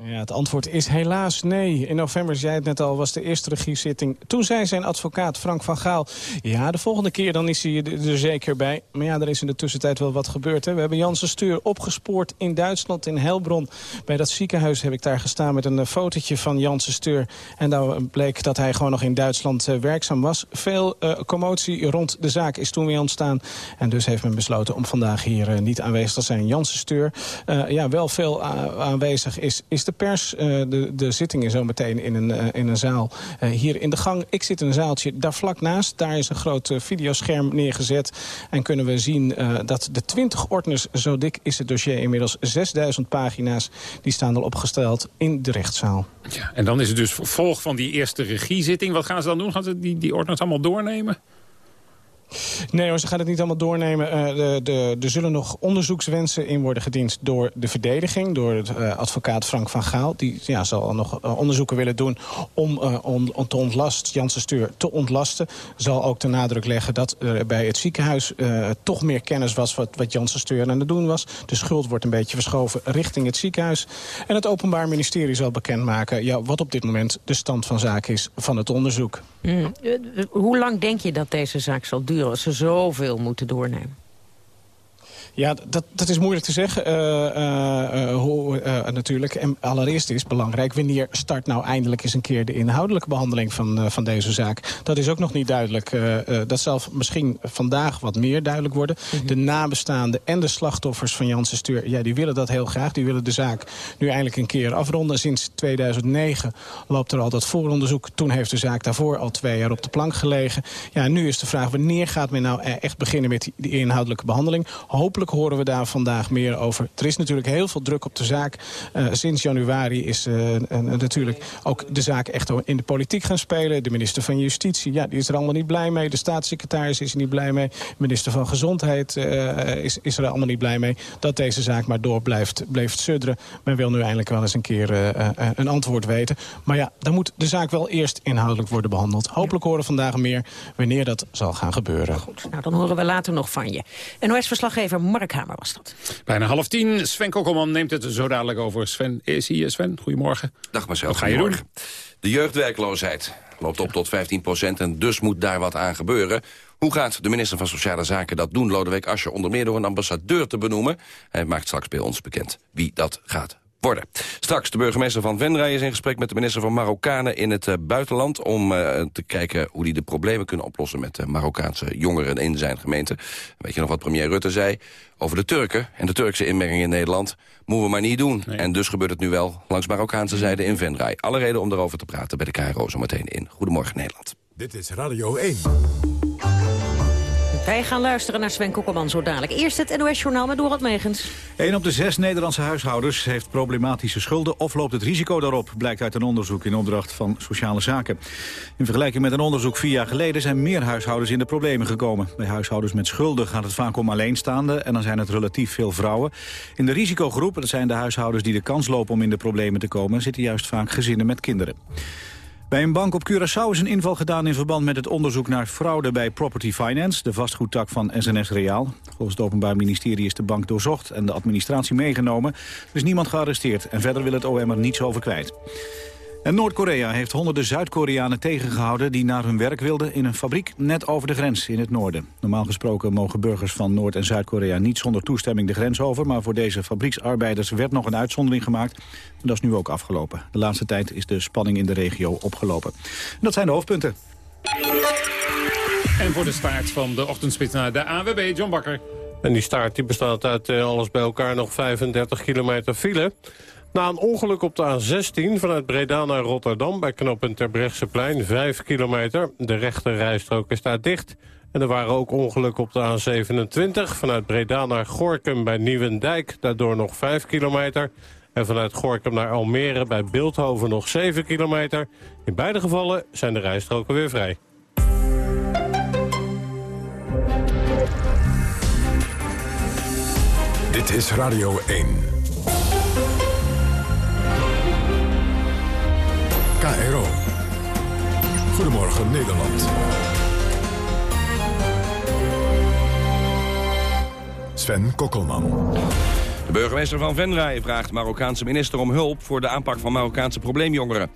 Speaker 27: Ja, het antwoord is helaas nee. In november, zei het net al, was de eerste regiezitting. Toen zei zijn advocaat Frank van Gaal... ja, de volgende keer dan is hij er er zeker bij. Maar ja, er is in de tussentijd wel wat gebeurd. Hè. We hebben Janssen Steur opgespoord in Duitsland, in Helbron. Bij dat ziekenhuis heb ik daar gestaan met een eh, fotootje van Janssen Steur. En daar bleek dat hij gewoon nog in Duitsland eh, werkzaam was. Veel eh, commotie rond de zaak is toen weer ontstaan. En dus heeft men besloten om vandaag hier niet aanwezig te zijn. Janssen Steur, eh, ja, wel veel aanwezig is de pers. Eh, de, de zitting is zo meteen in een, eh, in een zaal eh, hier in de gang. Ik zit in een zaaltje daar vlak naast. Daar is een groot videoscherm neergezet. En kunnen we zien dat de 20 ordners, zo dik is het dossier inmiddels 6000 pagina's, die staan al opgesteld in de rechtszaal.
Speaker 3: Ja, en dan is het dus vervolg van die eerste regiezitting. Wat gaan ze dan doen? Gaan ze die, die ordners allemaal doornemen?
Speaker 27: Nee hoor, ze gaan het niet allemaal doornemen. Eh, er zullen nog onderzoekswensen in worden gediend door de verdediging. Door het eh, advocaat Frank van Gaal. Die ja, zal nog eh, onderzoeken willen doen om, om, om te ontlast, Janssen Steur te ontlasten. Zal ook de nadruk leggen dat er bij het ziekenhuis toch meer kennis was... wat, wat Janssen Steur aan het doen was. De schuld wordt een beetje verschoven richting het ziekenhuis. En het Openbaar Ministerie zal bekendmaken... Ja, wat op dit moment de stand van zaken is van het onderzoek.
Speaker 2: Mm. Hoe lang denk je dat deze zaak zal duren als ze zoveel moeten doornemen?
Speaker 27: Ja, dat, dat is moeilijk te zeggen. eh, eh, eh, hoe, natuurlijk. En allereerst is belangrijk... wanneer start nou eindelijk eens een keer de inhoudelijke behandeling van, van deze zaak. Dat is ook nog niet duidelijk. Dat zal misschien vandaag wat meer duidelijk worden. De nabestaanden en de slachtoffers van Janssen Steur... Ja, die willen dat heel graag. Die willen de zaak nu eindelijk een keer afronden. Sinds 2009 loopt er al dat vooronderzoek. Toen heeft de zaak daarvoor al twee jaar op de plank gelegen. Ja, nu is de vraag wanneer gaat men nou e- echt beginnen met die, die inhoudelijke behandeling. Hopelijk horen we daar vandaag meer over. Er is natuurlijk heel veel druk op de zaak. Eh, sinds januari is eh, natuurlijk ook de zaak echt in de politiek gaan spelen. De minister van Justitie, ja, die is er allemaal niet blij mee. De staatssecretaris is er niet blij mee. De minister van Gezondheid eh, is, is er allemaal niet blij mee. Dat deze zaak maar door blijft, blijft sudderen. Men wil nu eindelijk wel eens een keer een antwoord weten. Maar ja, dan moet de zaak wel eerst inhoudelijk worden behandeld. Hopelijk horen we vandaag meer wanneer dat zal gaan gebeuren.
Speaker 2: Nou, dan horen we later nog van je. NOS-verslaggever Mark Hamer was dat.
Speaker 3: Bijna half tien. Sven Kokkelman neemt het zo dadelijk over. Sven is hier. Sven, goedemorgen.
Speaker 28: Dag Marcel,
Speaker 3: Wat ga je doen?
Speaker 28: goedemorgen. De jeugdwerkloosheid loopt op tot 15 procent en dus moet daar wat aan gebeuren. Hoe gaat de minister van Sociale Zaken dat doen, Lodewijk Asscher? Onder meer door een ambassadeur te benoemen. Hij maakt straks bij ons bekend wie dat gaat worden. Straks de burgemeester van Venray is in gesprek met de minister van Marokkanen in het eh, buitenland... om eh, te kijken hoe die de problemen kunnen oplossen met de Marokkaanse jongeren in zijn gemeente. Weet je nog wat premier Rutte zei? Over de Turken en de Turkse inmenging in Nederland moeten we maar niet doen. En dus gebeurt het nu wel langs Marokkaanse zijde in Venray. Alle reden om daarover te praten bij de KRO zometeen in Goedemorgen Nederland.
Speaker 1: Dit is Radio 1.
Speaker 2: Wij gaan luisteren naar Sven Kokkelman zo dadelijk. Eerst het NOS-journaal met Dorot Megens.
Speaker 4: Een op de zes Nederlandse huishoudens heeft problematische schulden... of loopt het risico daarop, blijkt uit een onderzoek in opdracht van Sociale Zaken. In vergelijking met een onderzoek vier jaar geleden... zijn meer huishoudens in de problemen gekomen. Bij huishoudens met schulden gaat het vaak om alleenstaanden... en dan zijn het relatief veel vrouwen. In de risicogroep, dat zijn de huishoudens die de kans lopen... om in de problemen te komen, zitten juist vaak gezinnen met kinderen. Bij een bank op Curaçao is een inval gedaan in verband met het onderzoek naar fraude bij Property Finance, de vastgoedtak van SNS Reaal. Volgens het Openbaar Ministerie is de bank doorzocht en de administratie meegenomen. Er is niemand gearresteerd en verder wil het OM er niets over kwijt. En Noord-Korea heeft honderden Zuid-Koreanen tegengehouden... die naar hun werk wilden in een fabriek net over de grens in het noorden. Normaal gesproken mogen burgers van Noord- en Zuid-Korea... niet zonder toestemming de grens over... maar voor deze fabrieksarbeiders werd nog een uitzondering gemaakt. En dat is nu ook afgelopen. De laatste tijd is de spanning in de regio opgelopen. En dat zijn de hoofdpunten.
Speaker 3: En voor de staart van de ochtendspits naar de AWB, John Bakker.
Speaker 7: En die staart die bestaat uit eh, alles bij elkaar nog 35 kilometer file. Na een ongeluk op de A16 vanuit Breda naar Rotterdam... bij knooppunt Terbrechtseplein, 5 kilometer. De rechte rijstrook is daar dicht. En er waren ook ongelukken op de A27 vanuit Breda naar Gorkum bij Nieuwendijk. Daardoor nog 5 kilometer. En vanuit Gorkum naar Almere bij Beeldhoven nog 7 kilometer. In beide gevallen zijn de rijstroken weer vrij.
Speaker 1: Dit is Radio 1. KRO. Goedemorgen Nederland. Sven Kokkelman.
Speaker 28: De burgemeester van Venray vraagt Marokkaanse minister om hulp... voor de aanpak van Marokkaanse probleemjongeren.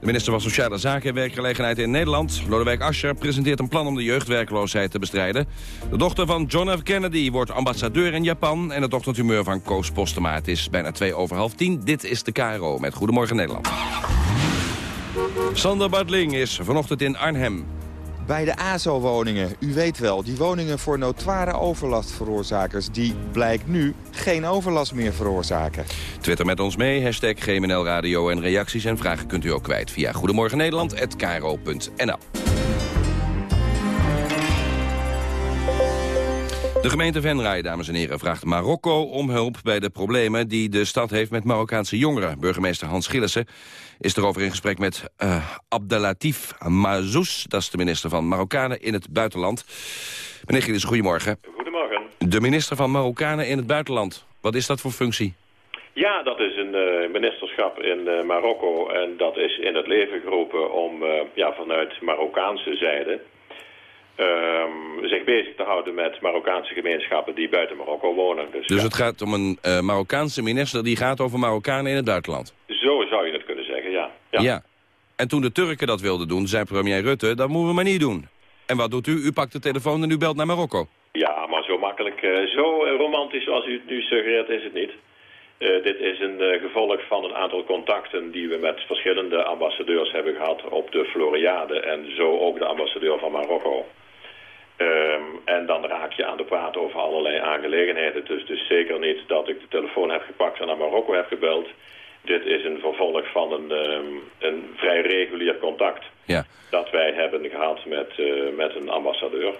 Speaker 28: De minister van Sociale Zaken en Werkgelegenheid in Nederland, Lodewijk Asscher, presenteert een plan om de jeugdwerkloosheid te bestrijden. De dochter van John F. Kennedy wordt ambassadeur in Japan en het ochtendhumeur van Koos Postema. Het is bijna twee over half tien. Dit is de KRO met Goedemorgen Nederland. Sander Bartling is vanochtend in Arnhem.
Speaker 29: Bij de ASO-woningen, u weet wel, die woningen voor notoire overlastveroorzakers... die blijkt nu geen overlast meer veroorzaken.
Speaker 28: Twitter met ons mee, hashtag GMNL Radio en reacties en vragen kunt u ook kwijt via Goedemorgen De gemeente Venray, dames en heren, vraagt Marokko om hulp bij de problemen die de stad heeft met Marokkaanse jongeren. Burgemeester Hans Gillissen is erover in gesprek met uh, Abdelatif Mazous, dat is de minister van Marokkanen in het buitenland. Meneer Gillissen, goedemorgen.
Speaker 30: Goedemorgen.
Speaker 28: De minister van Marokkanen in het buitenland, wat is dat voor functie?
Speaker 30: Ja, dat is een uh, ministerschap in uh, Marokko en dat is in het leven geroepen om ja, vanuit Marokkaanse zijde zich bezig te houden met Marokkaanse gemeenschappen die buiten Marokko wonen. Dus,
Speaker 28: Dus
Speaker 30: ja,
Speaker 28: het gaat om een uh, Marokkaanse minister die gaat over Marokkanen in het buitenland?
Speaker 30: zo zou je het kunnen zeggen, ja. ja.
Speaker 28: En toen de Turken dat wilden doen, zei premier Rutte, dat moeten we maar niet doen. En wat doet u? U pakt de telefoon en u belt naar Marokko.
Speaker 30: Ja, maar zo makkelijk, uh, zo romantisch zoals u het nu suggereert is het niet. Uh, dit is een uh, gevolg van een aantal contacten die we met verschillende ambassadeurs hebben gehad op de Floriade en zo ook de ambassadeur van Marokko. Um, en dan raak je aan de praat over allerlei aangelegenheden. Dus, dus zeker niet dat ik de telefoon heb gepakt en naar Marokko heb gebeld. Dit is een vervolg van een, um, een vrij regulier contact
Speaker 28: ja.
Speaker 30: dat wij hebben gehad met, uh, met een ambassadeur.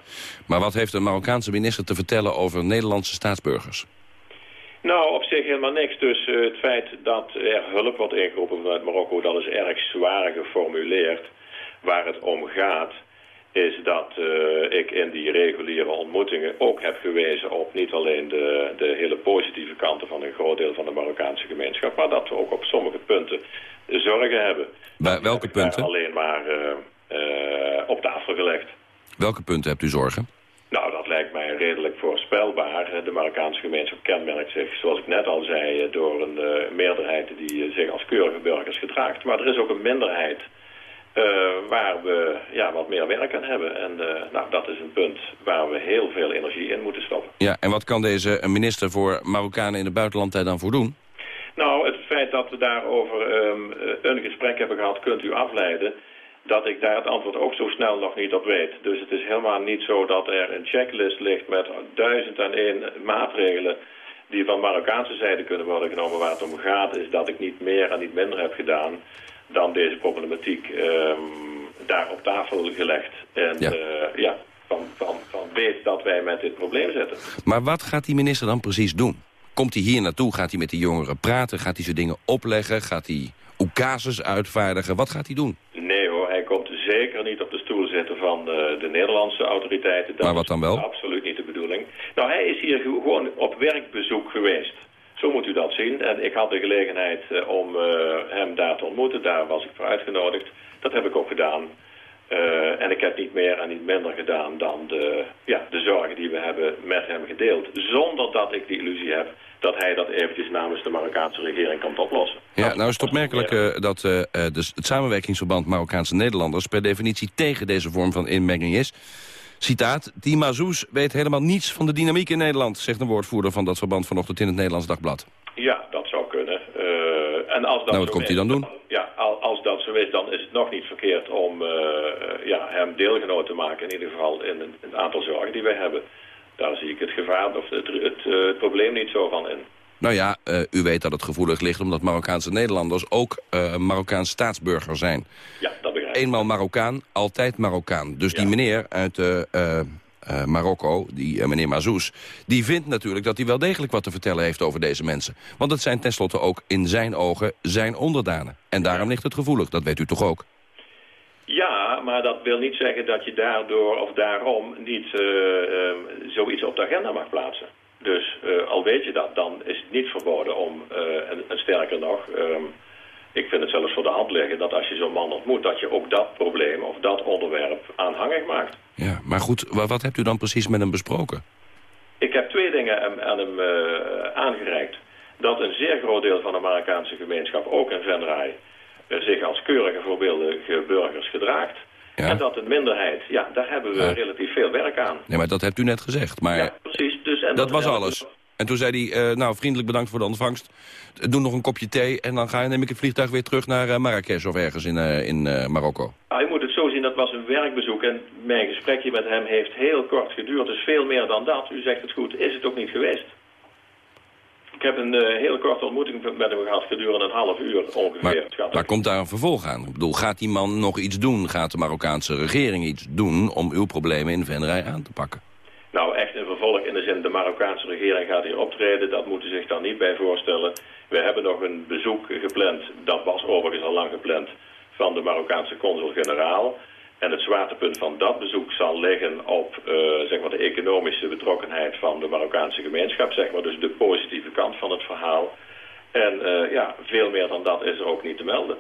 Speaker 28: Maar wat heeft de Marokkaanse minister te vertellen over Nederlandse staatsburgers?
Speaker 30: Nou, op zich helemaal niks. Dus uh, het feit dat er hulp wordt ingeroepen vanuit Marokko, dat is erg zwaar geformuleerd. Waar het om gaat is dat uh, ik in die reguliere ontmoetingen ook heb gewezen op niet alleen de, de hele positieve kanten van een groot deel van de Marokkaanse gemeenschap, maar dat we ook op sommige punten zorgen hebben.
Speaker 28: Bij welke
Speaker 30: heb
Speaker 28: punten?
Speaker 30: alleen maar uh, uh, op tafel gelegd.
Speaker 28: Welke punten hebt u zorgen?
Speaker 30: Nou, dat lijkt mij redelijk voorspelbaar. De Marokkaanse gemeenschap kenmerkt zich, zoals ik net al zei, door een meerderheid die zich als keurige burgers gedraagt. Maar er is ook een minderheid uh, waar we ja, wat meer werk aan hebben. En uh, nou, dat is een punt waar we heel veel energie in moeten stoppen.
Speaker 28: Ja, en wat kan deze minister voor Marokkanen in het buitenland daar dan voor doen?
Speaker 30: Nou, het feit dat we daarover ehm, eh, een gesprek hebben gehad, kunt u afleiden dat ik daar het antwoord ook zo snel nog niet op weet. Dus het is helemaal niet zo dat er een checklist ligt met duizend en één maatregelen die van Marokkaanse zijde kunnen worden genomen. Waar het om gaat is dat ik niet meer en niet minder heb gedaan dan deze problematiek ehm, daar op tafel gelegd. En
Speaker 28: Ja.
Speaker 30: ja, ja van, van, van weet dat wij met dit probleem zitten.
Speaker 28: Maar wat gaat die minister dan precies doen? Komt hij hier naartoe? Gaat hij met die jongeren praten? Gaat hij ze dingen opleggen? Gaat hij oekases uitvaardigen? Wat gaat hij doen?
Speaker 30: Nee hoor, hij komt zeker niet op de stoel zitten van de, de Nederlandse autoriteiten. Dat
Speaker 28: Maar wat dan wel?
Speaker 30: is absoluut niet de bedoeling. Nou, hij is hier ge- gewoon op werkbezoek geweest. Zo moet u dat zien. En ik had de gelegenheid eh, om eh, hem daar te ontmoeten. Daar was ik voor uitgenodigd. Dat heb ik ook gedaan. Eh, en ik heb niet meer en niet minder gedaan dan de, ja, de zorgen die we hebben met hem gedeeld. Zonder dat ik de illusie heb dat hij dat eventjes namens de Marokkaanse regering kan oplossen.
Speaker 28: Ja, nou is het opmerkelijk dat dus het samenwerkingsverband Marokkaanse Nederlanders... per definitie tegen deze vorm van inmenging is. Citaat, die Mazous weet helemaal niets van de dynamiek in Nederland... zegt een woordvoerder van dat verband vanochtend in het Nederlands Dagblad.
Speaker 30: Ja, dat zou kunnen. Eh, en als dat
Speaker 28: Nou, wat komt
Speaker 30: is,
Speaker 28: hij dan doen?
Speaker 30: Ja, al- als dat zo is, dan is het nog niet verkeerd om eh, ja, hem deelgenoot te maken. In ieder geval in een, een aantal zorgen die wij hebben. Daar zie ik het gevaar of het, het, eh, het probleem niet zo van in.
Speaker 28: Nou ja, u weet dat het gevoelig ligt omdat Marokkaanse Nederlanders... ook eh Marokkaans staatsburger zijn.
Speaker 30: Ja.
Speaker 28: Eenmaal Marokkaan, altijd Marokkaan. Dus die meneer uit eh, eh, eh, Marokko, die meneer Mazous... die vindt natuurlijk dat hij wel degelijk wat te vertellen heeft over deze mensen. Want het zijn tenslotte ook in zijn ogen zijn onderdanen. En daarom ligt het gevoelig, dat weet u toch ook?
Speaker 30: Ja, maar dat wil niet zeggen dat je daardoor of daarom niet eh, ehm, zoiets op de agenda mag plaatsen. Dus al weet je dat, dan is het niet verboden om, en, en sterker nog, ehm, ik vind het zelfs voor de hand liggen dat als je zo'n man ontmoet, dat je ook dat probleem of dat onderwerp aanhangig maakt.
Speaker 28: Ja, maar goed, wa- wat hebt u dan precies met hem besproken?
Speaker 30: Ik heb twee dingen aan, hem eh, aangereikt. Dat een zeer groot deel van de Marokkaanse gemeenschap, ook in Venray, zich als keurige voorbeeldige burgers gedraagt. En dat een minderheid, ja, daar hebben we
Speaker 28: Ja.
Speaker 30: relatief veel werk aan.
Speaker 28: Nee, maar dat hebt u net gezegd. Maar
Speaker 30: Precies, dus... En
Speaker 28: dat was alles. En toen zei hij, eh, nou, vriendelijk bedankt voor de ontvangst. Doe nog een kopje thee en dan ga, neem ik het vliegtuig weer terug naar eh, Marrakesh of ergens in, eh, in Marokko.
Speaker 30: Je moet het zo zien, dat was een werkbezoek en mijn gesprekje met hem heeft heel kort geduurd. Dus veel meer dan dat, u zegt het goed, is het ook niet geweest. Ik heb een eh, heel korte ontmoeting met hem gehad gedurende een half uur ongeveer.
Speaker 28: Maar komt daar een vervolg aan? Ik bedoel, gaat die man nog iets doen? Gaat de Marokkaanse regering iets doen om uw problemen in Venray aan te pakken?
Speaker 30: Nou, echt een vervolg in de zin, de Marokkaanse regering gaat hier optreden. Dat moeten ze zich dan niet bij voorstellen. We hebben nog een bezoek gepland, dat was overigens al lang gepland, van de Marokkaanse consul-generaal. En het zwaartepunt van dat bezoek zal liggen op eh, zeg maar de economische betrokkenheid van de Marokkaanse gemeenschap. Zeg maar dus de positieve kant van het verhaal. En eh, ja, veel meer dan dat is er ook niet te melden.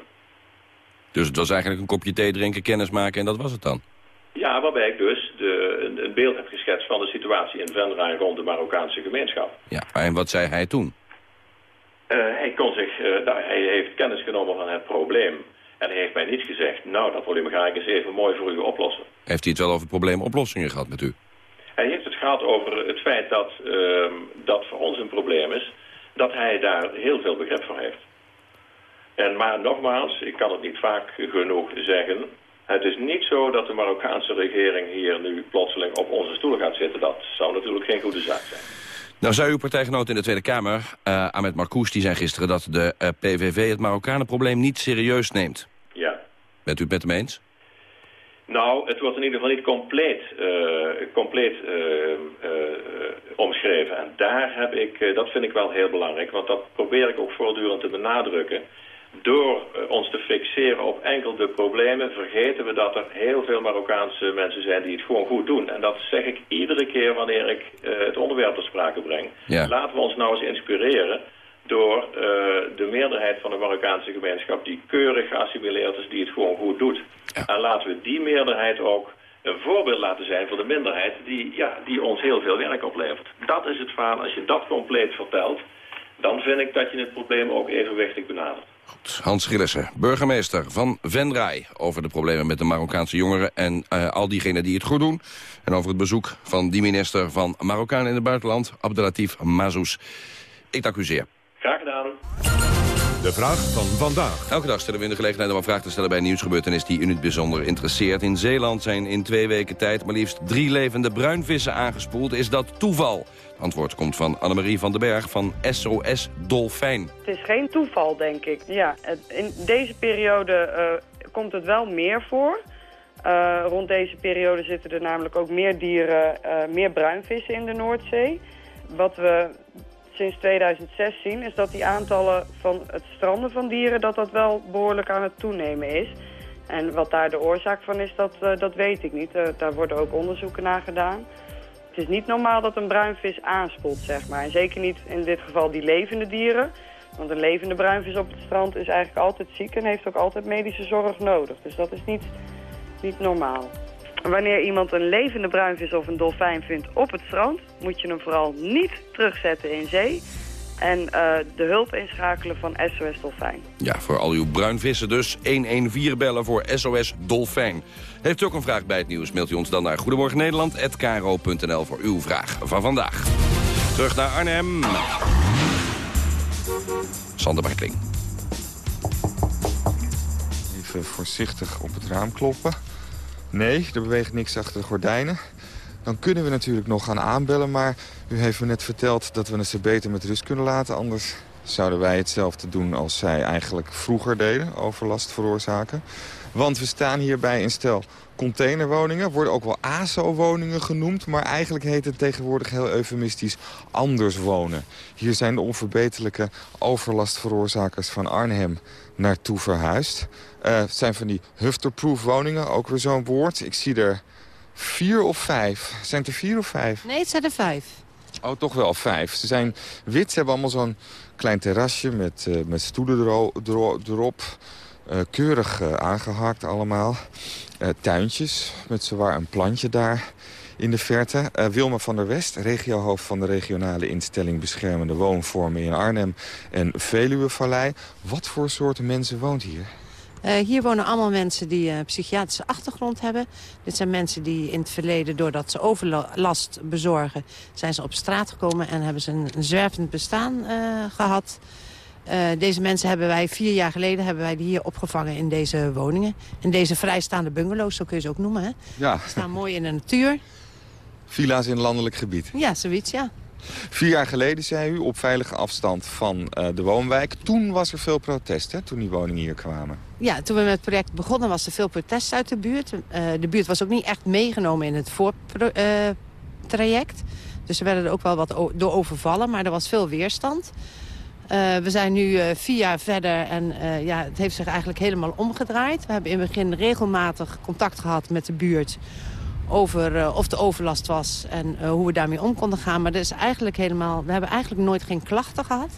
Speaker 28: Dus het was eigenlijk een kopje thee drinken, kennis maken en dat was het dan?
Speaker 30: Ja, waarbij ik dus de, een, een beeld heb geschetst van de situatie in Venray rond de Marokkaanse gemeenschap.
Speaker 28: Ja, en wat zei hij toen?
Speaker 30: Eh, hij, kon zich, eh, hij heeft kennis genomen van het probleem. En hij heeft mij niet gezegd, nou, dat probleem ga ik eens even mooi voor u oplossen.
Speaker 28: Heeft hij het wel over probleemoplossingen gehad met u?
Speaker 30: Hij heeft het gehad over het feit dat ehm, dat voor ons een probleem is, dat hij daar heel veel begrip voor heeft. En maar nogmaals, ik kan het niet vaak genoeg zeggen. Het is niet zo dat de Marokkaanse regering hier nu plotseling op onze stoel gaat zitten. Dat zou natuurlijk geen goede zaak zijn.
Speaker 28: Nou zei uw partijgenoot in de Tweede Kamer, eh Ahmed Marcouch, die zei gisteren dat de eh, PVV het Marokkanenprobleem niet serieus neemt.
Speaker 30: Ja.
Speaker 28: Bent u het met hem eens?
Speaker 30: Nou, het wordt in ieder geval niet compleet, eh, compleet omschreven. En daar heb ik, dat vind ik wel heel belangrijk, want dat probeer ik ook voortdurend te benadrukken. Door eh, ons te fixeren op enkel de problemen vergeten we dat er heel veel Marokkaanse mensen zijn die het gewoon goed doen. En dat zeg ik iedere keer wanneer ik eh, het onderwerp ter sprake breng.
Speaker 28: Ja.
Speaker 30: Laten we ons nou eens inspireren door eh, de meerderheid van de Marokkaanse gemeenschap die keurig geassimileerd is, die het gewoon goed doet. En laten we die meerderheid ook een voorbeeld laten zijn voor de minderheid die, ja, die ons heel veel werk oplevert. Dat is het verhaal. Als je dat compleet vertelt, dan vind ik dat je het probleem ook evenwichtig benadert.
Speaker 28: Hans Gillissen, burgemeester van Venray... over de problemen met de Marokkaanse jongeren en eh, al diegenen die het goed doen. En over het bezoek van die minister van Marokkaan in het buitenland... Abdelatif Mazous. Ik dank u zeer.
Speaker 30: Graag gedaan.
Speaker 1: De vraag van vandaag.
Speaker 28: Elke dag stellen we in de gelegenheid om een vraag te stellen bij een nieuwsgebeurtenis die u niet bijzonder interesseert. In Zeeland zijn in twee weken tijd maar liefst drie levende bruinvissen aangespoeld. Is dat toeval? Het antwoord komt van Annemarie van den Berg van SOS Dolfijn.
Speaker 31: Het is geen toeval, denk ik. Ja, in deze periode eh, komt het wel meer voor. Eh, rond deze periode zitten er namelijk ook meer dieren, eh, meer bruinvissen in de Noordzee. Wat we sinds 2006 zien is dat die aantallen van het stranden van dieren... dat dat wel behoorlijk aan het toenemen is. En wat daar de oorzaak van is, dat, eh, dat weet ik niet. Eh, daar worden ook onderzoeken naar gedaan. Het is niet normaal dat een bruinvis aanspoelt, zeg maar. En zeker niet in dit geval die levende dieren. Want een levende bruinvis op het strand is eigenlijk altijd ziek... en heeft ook altijd medische zorg nodig. Dus dat is niet, niet normaal. Wanneer iemand een levende bruinvis of een dolfijn vindt op het strand... moet je hem vooral niet terugzetten in zee... en eh, de hulp inschakelen van SOS Dolfijn.
Speaker 28: Ja, voor al uw bruinvissen dus 114 bellen voor SOS Dolfijn. Heeft u ook een vraag bij het nieuws, mailt u ons dan naar goedemorgennederland.kro.nl voor uw vraag van vandaag. Terug naar Arnhem. Sander Bartling.
Speaker 29: Even voorzichtig op het raam kloppen. Nee, er beweegt niks achter de gordijnen. Dan kunnen we natuurlijk nog gaan aanbellen, maar u heeft me net verteld dat we het ze beter met rust kunnen laten. Anders zouden wij hetzelfde doen als zij eigenlijk vroeger deden, overlast veroorzaken. Want we staan hier bij een stel containerwoningen, worden ook wel ASO-woningen genoemd... maar eigenlijk heet het tegenwoordig heel eufemistisch anders wonen. Hier zijn de onverbeterlijke overlastveroorzakers van Arnhem naartoe verhuisd. Eh, het zijn van die hufterproof woningen, ook weer zo'n woord. Ik zie er vier of vijf. Zijn het er vier of vijf?
Speaker 32: Nee, het zijn er vijf.
Speaker 29: Oh, toch wel vijf. Ze zijn wit, ze hebben allemaal zo'n klein terrasje met, eh, met stoelen ero- ero- erop. Eh, keurig eh, aangehakt allemaal. Tuintjes met zowaar een plantje daar in de verte. Eh, Wilma van der West, regiohoofd van de regionale instelling Beschermende Woonvormen in Arnhem en Veluwevallei. Wat voor soorten mensen woont hier?
Speaker 32: Eh, hier wonen allemaal mensen die een psychiatrische achtergrond hebben. Dit zijn mensen die in het verleden, doordat ze overlast bezorgen... zijn ze op straat gekomen en hebben ze een, een zwervend bestaan eh, gehad. Eh, deze mensen hebben wij vier jaar geleden hebben wij die hier opgevangen in deze woningen. In deze vrijstaande bungalows, zo kun je ze ook noemen. Hè?
Speaker 29: Ja,
Speaker 32: Ze staan mooi in de natuur.
Speaker 29: villa's in landelijk gebied.
Speaker 32: Ja, zoiets, ja.
Speaker 29: Vier jaar geleden, zei u, op veilige afstand van eh, de woonwijk. Toen was er veel protest, hè, toen die woningen hier kwamen.
Speaker 32: Ja, toen we met het project begonnen was er veel protest uit de buurt. Eh, de buurt was ook niet echt meegenomen in het voortraject. dus er werden er ook wel wat door overvallen, maar er was veel weerstand. Eh, we zijn nu eh, vier jaar verder en eh, ja, het heeft zich eigenlijk helemaal omgedraaid. We hebben in het begin regelmatig contact gehad met de buurt over eh, of de overlast was en eh, hoe we daarmee om konden gaan. Maar dat is eigenlijk helemaal, we hebben eigenlijk nooit geen klachten gehad.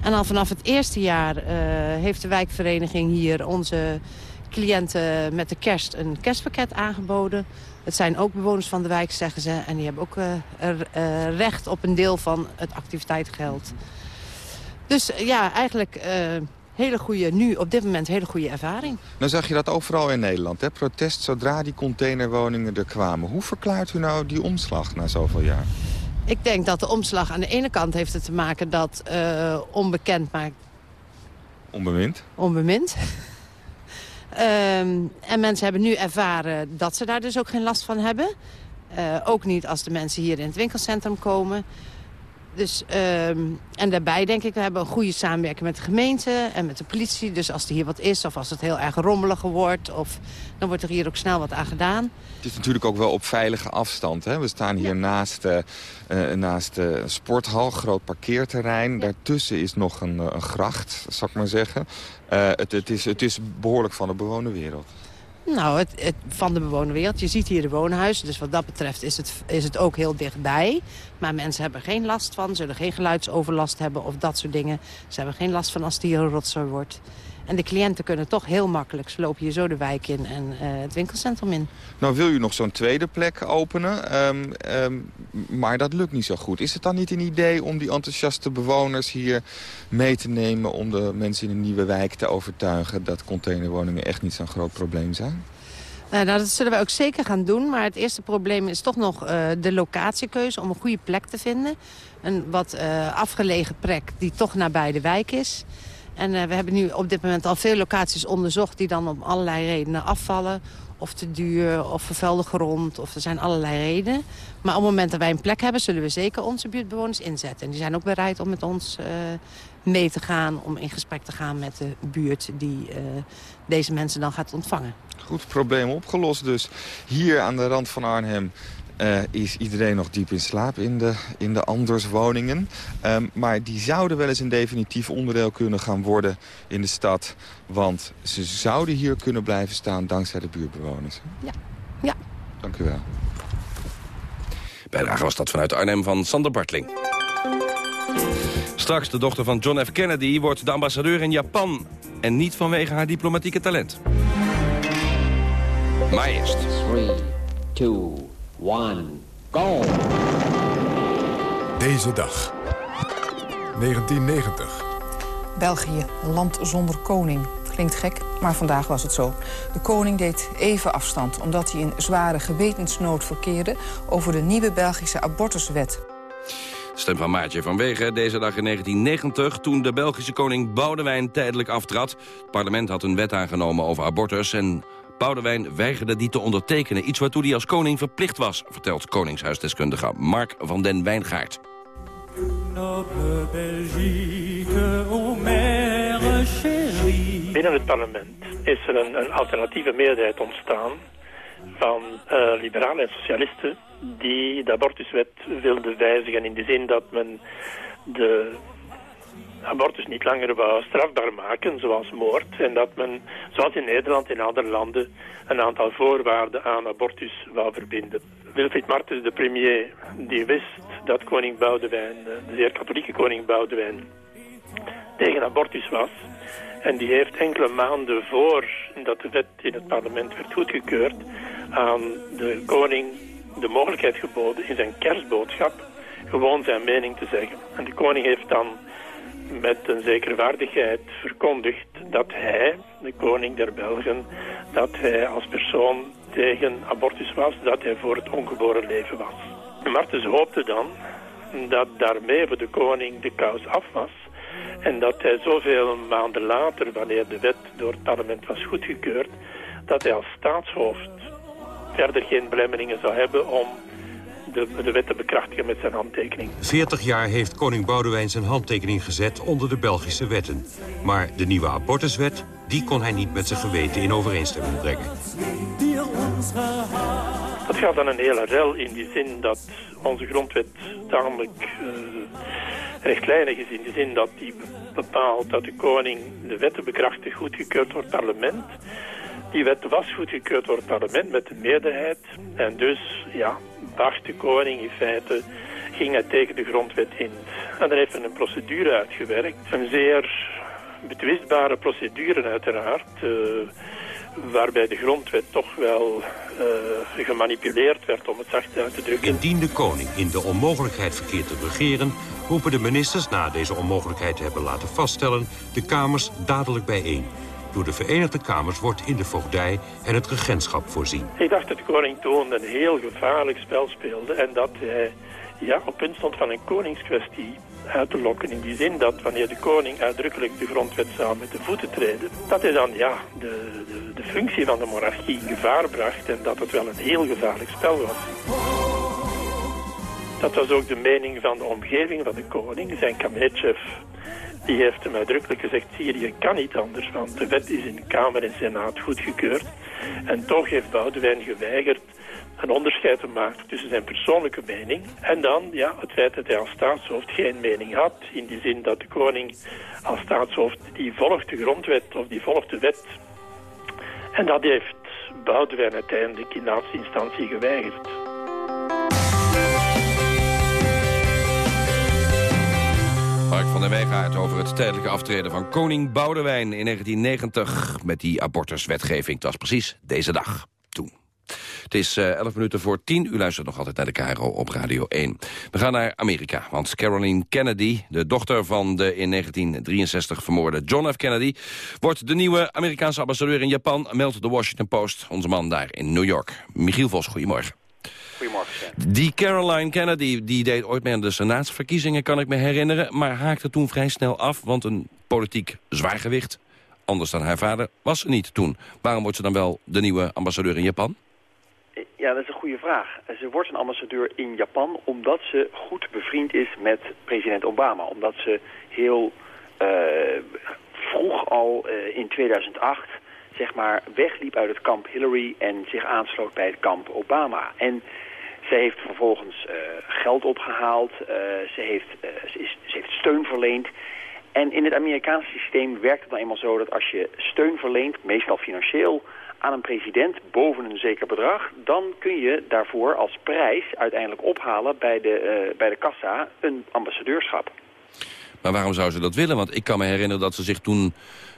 Speaker 32: En al vanaf het eerste jaar eh, heeft de wijkvereniging hier onze cliënten met de kerst een kerstpakket aangeboden. Het zijn ook bewoners van de wijk, zeggen ze. En die hebben ook er, recht op een deel van het activiteitgeld. Dus ja, eigenlijk hele goede, nu op dit moment hele goede ervaring.
Speaker 29: Nou zag je dat overal in Nederland, hè? protest zodra die containerwoningen er kwamen. Hoe verklaart u nou die omslag na zoveel jaar?
Speaker 32: Ik denk dat de omslag aan de ene kant heeft het te maken dat eh, onbekend maakt
Speaker 29: Onbemind?
Speaker 32: onbemind. (laughs) Ehm, en mensen hebben nu ervaren dat ze daar dus ook geen last van hebben. Eh, ook niet als de mensen hier in het winkelcentrum komen. Dus, ehm, en daarbij denk ik, we hebben een goede samenwerking met de gemeente en met de politie. Dus als er hier wat is of als het heel erg rommelig wordt... Of, dan wordt er hier ook snel wat aan gedaan.
Speaker 29: Het is natuurlijk ook wel op veilige afstand. Hè? We staan hier naast, eh, eh, naast de sporthal, groot parkeerterrein. Daartussen is nog een, eh, een gracht, zal ik maar zeggen. Eh, het, het, is, het is behoorlijk van de bewonerwereld.
Speaker 32: Nou, het, het, van de bewonerwereld. Je ziet hier de woonhuizen, dus wat dat betreft is het, is het ook heel dichtbij. Maar mensen hebben geen last van, zullen geen geluidsoverlast hebben of dat soort dingen. Ze hebben geen last van als het hier een rotzooi wordt. En de cliënten kunnen toch heel makkelijk. Ze lopen hier zo de wijk in en eh, het winkelcentrum in.
Speaker 29: Nou wil u nog zo'n tweede plek openen, ehm, ehm, maar dat lukt niet zo goed. Is het dan niet een idee om die enthousiaste bewoners hier mee te nemen... om de mensen in een nieuwe wijk te overtuigen dat containerwoningen echt niet zo'n groot probleem zijn?
Speaker 32: Eh, nou, dat zullen wij ook zeker gaan doen. Maar het eerste probleem is toch nog eh, de locatiekeuze om een goede plek te vinden. Een wat afgelegen plek die toch nabij de wijk is. En eh, we hebben nu op dit moment al veel locaties onderzocht... die dan om allerlei redenen afvallen. Of te duur, of vervuilde grond, of er zijn allerlei redenen. Maar op het moment dat wij een plek hebben... zullen we zeker onze buurtbewoners inzetten. En die zijn ook bereid om met ons eh, mee te gaan... om in gesprek te gaan met de buurt die eh, deze mensen dan gaat ontvangen.
Speaker 29: Goed, probleem opgelost dus. Hier aan de rand van Arnhem eh, is iedereen nog diep in slaap in de, in de anderswoningen. Ehm, maar die zouden wel eens een definitief onderdeel kunnen gaan worden in de stad. Want ze zouden hier kunnen blijven staan dankzij de buurtbewoners.
Speaker 32: Ja. ja.
Speaker 29: Dank u wel.
Speaker 28: Bijdrage was dat vanuit Arnhem van Sander Bartling. Straks de dochter van John F. Kennedy wordt de ambassadeur in Japan. En niet vanwege haar diplomatieke talent. Maar eerst.
Speaker 33: 3, 2, 1, go!
Speaker 1: Deze dag. 1990.
Speaker 34: België, een land zonder koning. Klinkt gek, maar vandaag was het zo. De koning deed even afstand, omdat hij in zware gewetensnood verkeerde... over de nieuwe Belgische abortuswet.
Speaker 28: Stem van Maartje van Wegen deze dag in 1990... toen de Belgische koning Boudewijn tijdelijk aftrad. Het parlement had een wet aangenomen over abortus... en Boudewijn weigerde die te ondertekenen. Iets waartoe hij als koning verplicht was... vertelt koningshuisdeskundige Mark van den Wijngaard.
Speaker 35: Binnen het parlement is er een, een alternatieve meerderheid ontstaan van eh, liberalen en socialisten die de abortuswet wilden wijzigen in de zin dat men de abortus niet langer wou strafbaar maken, zoals moord. En dat men, zoals in Nederland en andere landen, een aantal voorwaarden aan abortus wou verbinden. Wilfried Martens, de premier, die wist dat koning Boudewijn, eh, de zeer katholieke koning Boudewijn, tegen abortus was. En die heeft enkele maanden voor dat de wet in het parlement werd goedgekeurd aan de koning de mogelijkheid geboden in zijn kerstboodschap gewoon zijn mening te zeggen. En de koning heeft dan met een zekere waardigheid verkondigd dat hij, de koning der Belgen, dat hij als persoon tegen abortus was, dat hij voor het ongeboren leven was. Martens hoopte dan dat daarmee voor de koning de kous af was en dat hij zoveel maanden later, wanneer de wet door het parlement was goedgekeurd, dat hij als staatshoofd verder geen belemmeringen zou hebben om de, de wet te bekrachtigen met zijn handtekening.
Speaker 36: 40 jaar heeft koning Boudewijn zijn handtekening gezet onder de Belgische wetten. Maar de nieuwe abortuswet, die kon hij niet met zijn geweten in overeenstemming brengen.
Speaker 35: Dat gaat dan een hele rel in die zin dat onze grondwet tamelijk eh, rechtlijnig is. In de zin dat die bepaalt dat de koning de wetten bekrachtigt goedgekeurd door het parlement. Die wet was goedgekeurd door het parlement met een meerderheid. En dus, ja, bracht de koning in feite, ging hij tegen de grondwet in. En dan heeft men een procedure uitgewerkt. Een zeer betwistbare procedure uiteraard. eh, waarbij de grondwet toch wel eh, gemanipuleerd werd, om het zacht uit te drukken.
Speaker 36: Indien de koning in de onmogelijkheid verkeert te regeren... roepen de ministers, na deze onmogelijkheid te hebben laten vaststellen... de kamers dadelijk bijeen. Door de Verenigde Kamers wordt in de voogdij en het regentschap voorzien.
Speaker 35: Ik dacht dat de koning toen een heel gevaarlijk spel speelde en dat hij ja, op punt stond van een koningskwestie uit te lokken. In die zin dat wanneer de koning uitdrukkelijk de grondwet zou met de voeten treden, dat hij dan ja, de, de, de functie van de monarchie in gevaar bracht en dat het wel een heel gevaarlijk spel was. Dat was ook de mening van de omgeving van de koning, zijn kabinetchef. Die heeft hem uitdrukkelijk gezegd, Syrië kan niet anders, want de wet is in Kamer en Senaat goedgekeurd. En toch heeft Boudewijn geweigerd een onderscheid te maken tussen zijn persoonlijke mening en dan ja, het feit dat hij als staatshoofd geen mening had. In die zin dat de koning als staatshoofd, die volgt de grondwet of die volgt de wet. En dat heeft Boudewijn uiteindelijk in laatste instantie geweigerd.
Speaker 28: Van der Weegaard over het tijdelijke aftreden van koning Boudewijn in 1990... met die abortuswetgeving. Dat was precies deze dag toen. Het is eh, 11 minuten voor 10. U luistert nog altijd naar de KRO op Radio 1. We gaan naar Amerika, want Caroline Kennedy... de dochter van de in 1963 vermoorde John F. Kennedy... wordt de nieuwe Amerikaanse ambassadeur in Japan... meldt de Washington Post, onze man daar in New York. Michiel Vos, goedemorgen.
Speaker 37: Goedemorgen.
Speaker 28: Die Caroline Kennedy die deed ooit mee aan de senaatsverkiezingen, kan ik me herinneren... maar haakte toen vrij snel af, want een politiek zwaargewicht. Anders dan haar vader was ze niet toen. Waarom wordt ze dan wel de nieuwe ambassadeur in Japan?
Speaker 38: Ja, dat is een goede vraag. Ze wordt een ambassadeur in Japan omdat ze goed bevriend is met president Obama. Omdat ze heel eh, vroeg al eh, in 2008 zeg maar wegliep uit het kamp Hillary en zich aansloot bij het kamp Obama. En zij heeft vervolgens eh, geld opgehaald, eh, ze, heeft, eh, ze, is, ze heeft steun verleend. En in het Amerikaanse systeem werkt het nou eenmaal zo dat als je steun verleent, meestal financieel, aan een president boven een zeker bedrag, dan kun je daarvoor als prijs uiteindelijk ophalen bij de, bij de kassa een ambassadeurschap.
Speaker 28: Maar waarom zou ze dat willen? Want ik kan me herinneren dat ze zich toen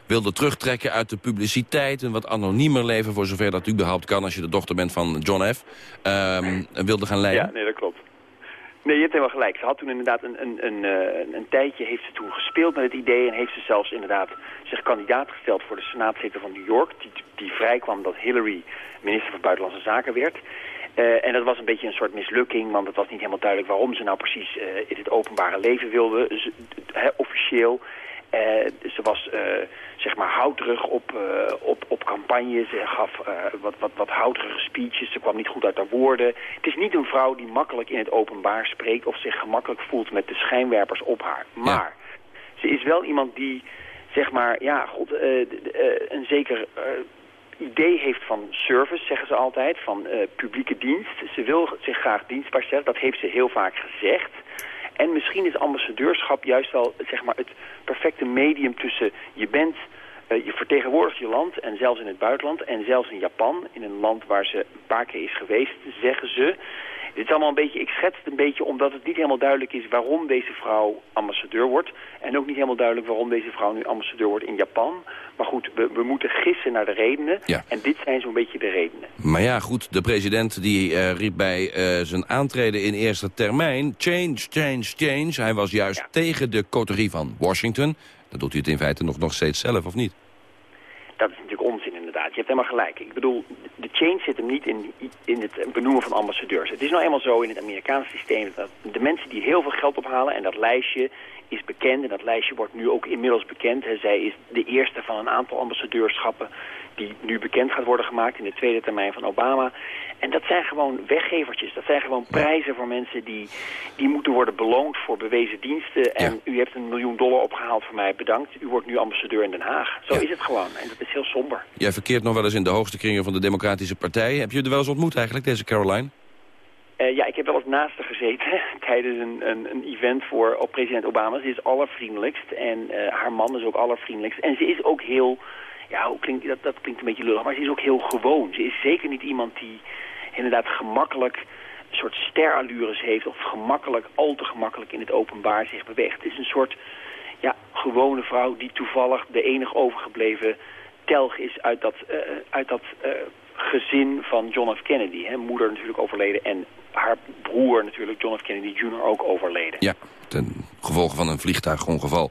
Speaker 28: wilde terugtrekken uit de publiciteit... een wat anoniemer leven, voor zover dat überhaupt kan... als je de dochter bent van John F. ehm, wilde gaan leiden.
Speaker 38: Ja, nee, dat klopt. Nee, je hebt helemaal gelijk. Ze had toen inderdaad een, een, een, eh, een tijdje heeft ze toen gespeeld met het idee... en heeft ze zelfs inderdaad zich kandidaat gesteld voor de senaatzetel van New York... die, die vrijkwam dat Hillary minister van Buitenlandse Zaken werd... Eh, en dat was een beetje een soort mislukking, want het was niet helemaal duidelijk waarom ze nou precies eh, in het openbare leven wilde, officieel. Eh, ze was eh, zeg maar houterig op, eh, op, op campagne. Ze gaf wat, wat, wat houterige speeches. Ze kwam niet goed uit haar woorden. Het is niet een vrouw die makkelijk in het openbaar spreekt... of zich gemakkelijk voelt met de schijnwerpers op haar. Maar ze is wel iemand die, zeg maar, ja, god, een zeker... idee heeft van service, zeggen ze altijd, van publieke dienst. Ze wil zich graag dienstbaar stellen, dat heeft ze heel vaak gezegd. En misschien is ambassadeurschap juist wel zeg maar, het perfecte medium tussen je bent, eh, je vertegenwoordigt je land en zelfs in het buitenland en zelfs in Japan, in een land waar ze een paar keer is geweest, zeggen ze. Dit is allemaal een beetje, ik schets het een beetje omdat het niet helemaal duidelijk is waarom deze vrouw ambassadeur wordt. En ook niet helemaal duidelijk waarom deze vrouw nu ambassadeur wordt in Japan. Maar goed, we, we moeten gissen naar de redenen.
Speaker 28: Ja.
Speaker 38: En dit zijn zo'n beetje de redenen.
Speaker 28: Maar ja, goed, de president die eh, riep bij eh, zijn aantreden in eerste termijn... change, change, change. Hij was juist tegen de coterie van Washington. Dan doet hij het in feite nog, nog steeds zelf, of niet?
Speaker 38: Dat is natuurlijk. Je hebt helemaal gelijk. Ik bedoel, de change zit hem niet in, in het benoemen van ambassadeurs. Het is nou eenmaal zo in het Amerikaanse systeem dat de mensen die heel veel geld ophalen en dat lijstje is bekend en dat lijstje wordt nu ook inmiddels bekend. Zij is de eerste van een aantal ambassadeurschappen die nu bekend gaat worden gemaakt in de tweede termijn van Obama. En dat zijn gewoon weggevertjes. Dat zijn gewoon prijzen voor mensen die, die moeten worden beloond voor bewezen diensten. En u heeft een miljoen dollar opgehaald voor mij, bedankt. U wordt nu ambassadeur in Den Haag. Zo is het gewoon. En dat is heel somber.
Speaker 28: Jij verkeert nog wel eens in de hoogste kringen van de Democratische Partij. Heb je er wel eens ontmoet eigenlijk, deze Caroline?
Speaker 38: Eh, ja, ik heb wel eens naast haar gezeten (laughs) tijdens een, een, een event voor op president Obama. Ze is allervriendelijkst en eh, haar man is ook allervriendelijkst. En ze is ook heel, ja, hoe klinkt, dat, klinkt een beetje lullig, maar ze is ook heel gewoon. Ze is zeker niet iemand die inderdaad gemakkelijk een soort sterallures heeft of gemakkelijk, al te gemakkelijk in het openbaar zich beweegt. Het is een soort ja, gewone vrouw die toevallig de enige overgebleven telg is uit dat, eh, uit dat eh, gezin van John F. Kennedy. Hè. Moeder natuurlijk overleden en haar broer natuurlijk, John F. Kennedy Jr. ook overleden.
Speaker 28: Ja, ten gevolge van een vliegtuigongeval.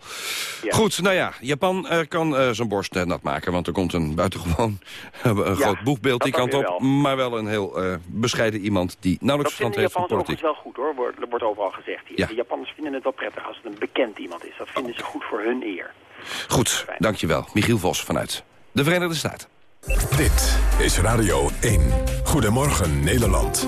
Speaker 28: Goed, nou ja, Japan kan eh, zijn borst eh, nat maken... want er komt een buitengewoon (laughs) een groot boegbeeld die
Speaker 38: dat
Speaker 28: kant op... maar wel een heel eh, bescheiden iemand die
Speaker 38: Dat
Speaker 28: nauwelijks
Speaker 38: vinden
Speaker 28: verstand heeft van politiek.
Speaker 38: overigens wel goed hoor, wordt, dat wordt overal gezegd hier.
Speaker 28: Ja.
Speaker 38: De Japanners vinden het wel prettig als het een bekend iemand is. Dat vinden ze goed voor hun eer.
Speaker 28: Goed, dankjewel. Michiel Vos vanuit de Verenigde Staten.
Speaker 1: Dit is Radio 1. Goedemorgen Nederland.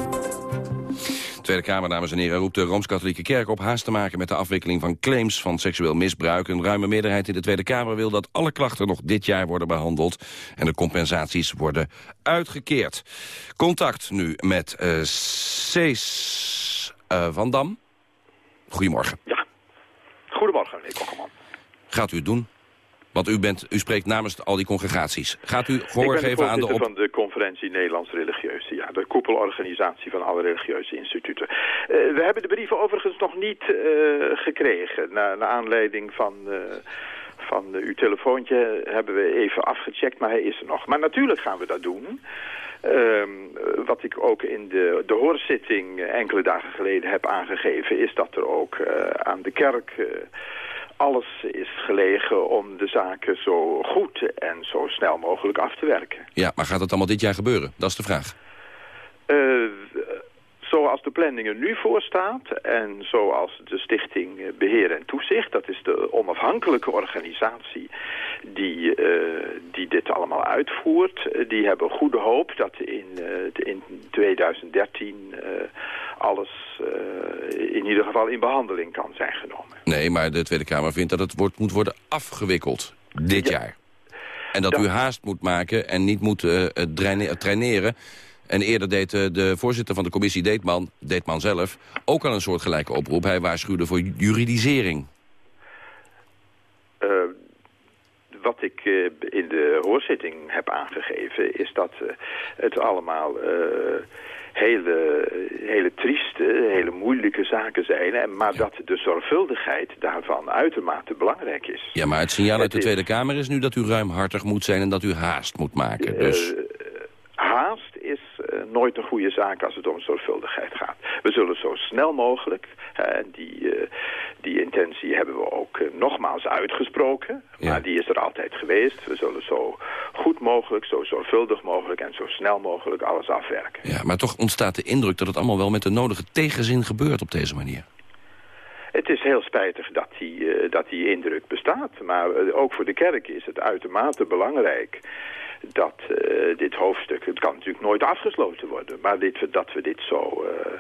Speaker 28: Tweede Kamer, dames en heren, roept de Rooms-Katholieke Kerk op haast te maken met de afwikkeling van claims van seksueel misbruik. Een ruime meerderheid in de Tweede Kamer wil dat alle klachten nog dit jaar worden behandeld en de compensaties worden uitgekeerd. Contact nu met eh Cees eh, van Dam. Goedemorgen.
Speaker 39: Goedemorgen, meneer Kokkerman.
Speaker 28: Gaat u het doen? Want u, bent, u spreekt namens al die congregaties. Gaat u gehoor geven aan de
Speaker 39: voorzitter
Speaker 28: op...
Speaker 39: van de conferentie Nederlands Religieuze. Ja, de koepelorganisatie van alle religieuze instituten. Eh, we hebben de brieven overigens nog niet eh, gekregen. Na, naar aanleiding van... eh, van uw telefoontje hebben we even afgecheckt, maar hij is er nog. Maar natuurlijk gaan we dat doen. Ehm, wat ik ook in de, de hoorzitting enkele dagen geleden heb aangegeven... is dat er ook aan de kerk alles is gelegen om de zaken zo goed en zo snel mogelijk af te werken.
Speaker 28: Ja, maar gaat het allemaal dit jaar gebeuren? Dat is de vraag.
Speaker 39: Eh, zoals de planning er nu voor staat en zoals de Stichting eh, Beheer en Toezicht, dat is de onafhankelijke organisatie die, eh, die dit allemaal uitvoert, eh, die hebben goede hoop dat in, eh, in 2013 eh, alles in ieder geval in behandeling kan zijn genomen.
Speaker 28: Nee, maar de Tweede Kamer vindt dat het wordt, moet worden afgewikkeld dit jaar. En dat u haast moet maken en niet moet traineren. En eerder deed eh, de voorzitter van de commissie Deetman, Deetman zelf... ook al een soort gelijke oproep. Hij waarschuwde voor juridisering.
Speaker 39: Eh, wat ik eh, in de hoorzitting heb aangegeven is dat het allemaal hele, hele trieste, hele moeilijke zaken zijn. En, maar dat de zorgvuldigheid daarvan uitermate belangrijk is.
Speaker 28: Ja, maar het signaal uit de
Speaker 39: is-
Speaker 28: Tweede Kamer is nu dat u ruimhartig moet zijn... en dat u haast moet maken. Dus
Speaker 39: haast nooit een goede zaak als het om zorgvuldigheid gaat. We zullen zo snel mogelijk, hè, en die, eh, die intentie hebben we ook eh, nogmaals uitgesproken, maar die is er altijd geweest. We zullen zo goed mogelijk, zo zorgvuldig mogelijk en zo snel mogelijk alles afwerken.
Speaker 28: ja, maar toch ontstaat de indruk dat het allemaal wel met de nodige tegenzin gebeurt op deze manier.
Speaker 39: Het is heel spijtig dat die, eh, dat die indruk bestaat. Maar ook voor de kerk is het uitermate belangrijk dat eh, dit hoofdstuk... Het kan natuurlijk nooit afgesloten worden. Maar dit, dat we dit zo, eh,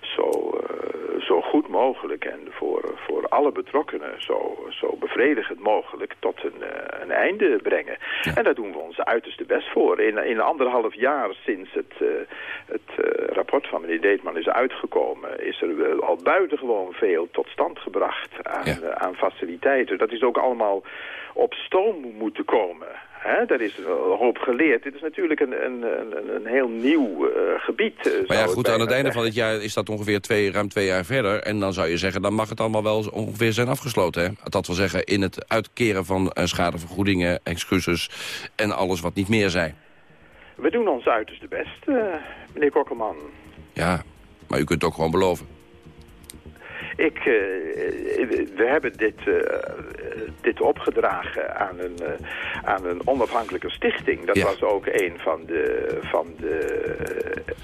Speaker 39: zo, eh, zo goed mogelijk en voor, voor alle betrokkenen zo, zo bevredigend mogelijk tot een, een einde brengen. En daar doen we ons uiterste best voor. In, in anderhalf jaar sinds het, het rapport van meneer Deetman is uitgekomen... is er al buitengewoon veel tot stand gebracht aan, aan faciliteiten. Dat is ook allemaal op stoom moeten komen. Hè? Daar is een hoop geleerd. Dit is natuurlijk een, een, een, een heel nieuw eh, gebied. eh,
Speaker 28: Maar ja, goed, aan het einde van het jaar is dat ongeveer twee, ruim twee jaar verder. En dan zou je zeggen, dan mag het allemaal wel ongeveer zijn afgesloten. Hè? Dat wil zeggen, in het uitkeren van eh, schadevergoedingen, excuses en alles wat niet meer zijn.
Speaker 39: We doen ons uiterste best, meneer Kokkelman.
Speaker 28: Ja, maar u kunt het ook gewoon beloven.
Speaker 39: Ik, eh, we hebben dit, eh, dit opgedragen aan een, eh, aan een onafhankelijke stichting. Dat was ook een van de, van de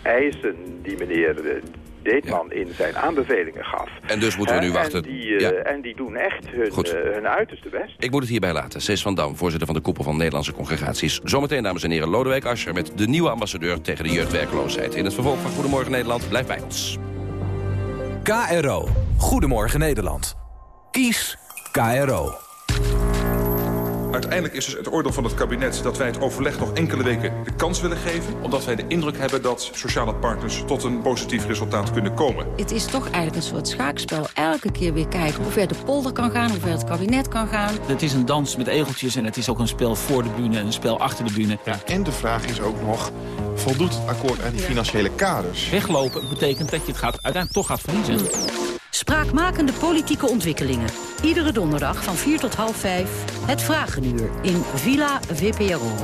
Speaker 39: eisen die meneer eh, Deetman in zijn aanbevelingen gaf.
Speaker 28: En dus moeten we nu wachten.
Speaker 39: En die, eh,
Speaker 28: Ja.
Speaker 39: en die doen echt hun, eh, uiterste best.
Speaker 28: Ik moet het hierbij laten. Cees van Dam, voorzitter van de koepel van Nederlandse congregaties. Zometeen, dames en heren, Lodewijk Asscher met de nieuwe ambassadeur tegen de jeugdwerkloosheid. In het vervolg van Goedemorgen Nederland, blijf bij ons.
Speaker 40: KRO. Goedemorgen Nederland. Kies KRO.
Speaker 41: Uiteindelijk is dus het oordeel van het kabinet dat wij het overleg nog enkele weken de kans willen geven. Omdat wij de indruk hebben dat sociale partners tot een positief resultaat kunnen komen.
Speaker 42: Het is toch eigenlijk een soort schaakspel. Elke keer weer kijken hoe ver de polder kan gaan, hoe ver het kabinet kan gaan.
Speaker 43: Het is een dans met egeltjes en het is ook een spel voor de bühne en een spel achter de bühne.
Speaker 44: Ja, en de vraag is ook nog, voldoet het akkoord aan die financiële kaders?
Speaker 43: Weglopen betekent dat je het gaat, uiteindelijk toch gaat verliezen.
Speaker 37: Spraakmakende politieke ontwikkelingen. Iedere donderdag van 4 tot half 5. Het Vragenuur in Villa VPRO.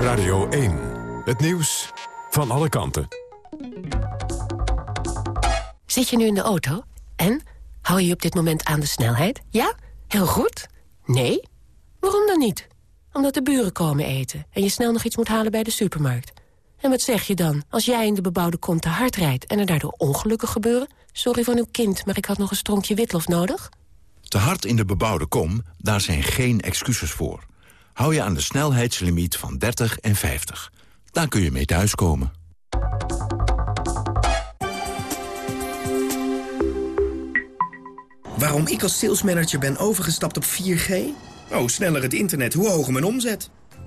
Speaker 1: Radio 1. Het nieuws van alle kanten.
Speaker 45: Zit je nu in de auto? En? Hou je op dit moment aan de snelheid? Ja? Heel goed? Nee? Waarom dan niet? Omdat de buren komen eten en je snel nog iets moet halen bij de supermarkt. En wat zeg je dan als jij in de bebouwde kom te hard rijdt... en er daardoor ongelukken gebeuren? Sorry van uw kind, maar ik had nog een stronkje witlof nodig.
Speaker 46: Te hard in de bebouwde kom, daar zijn geen excuses voor. Hou je aan de snelheidslimiet van 30 en 50. Daar kun je mee thuiskomen.
Speaker 47: Waarom ik als salesmanager ben overgestapt op 4G? Oh, sneller het internet, hoe hoger mijn omzet.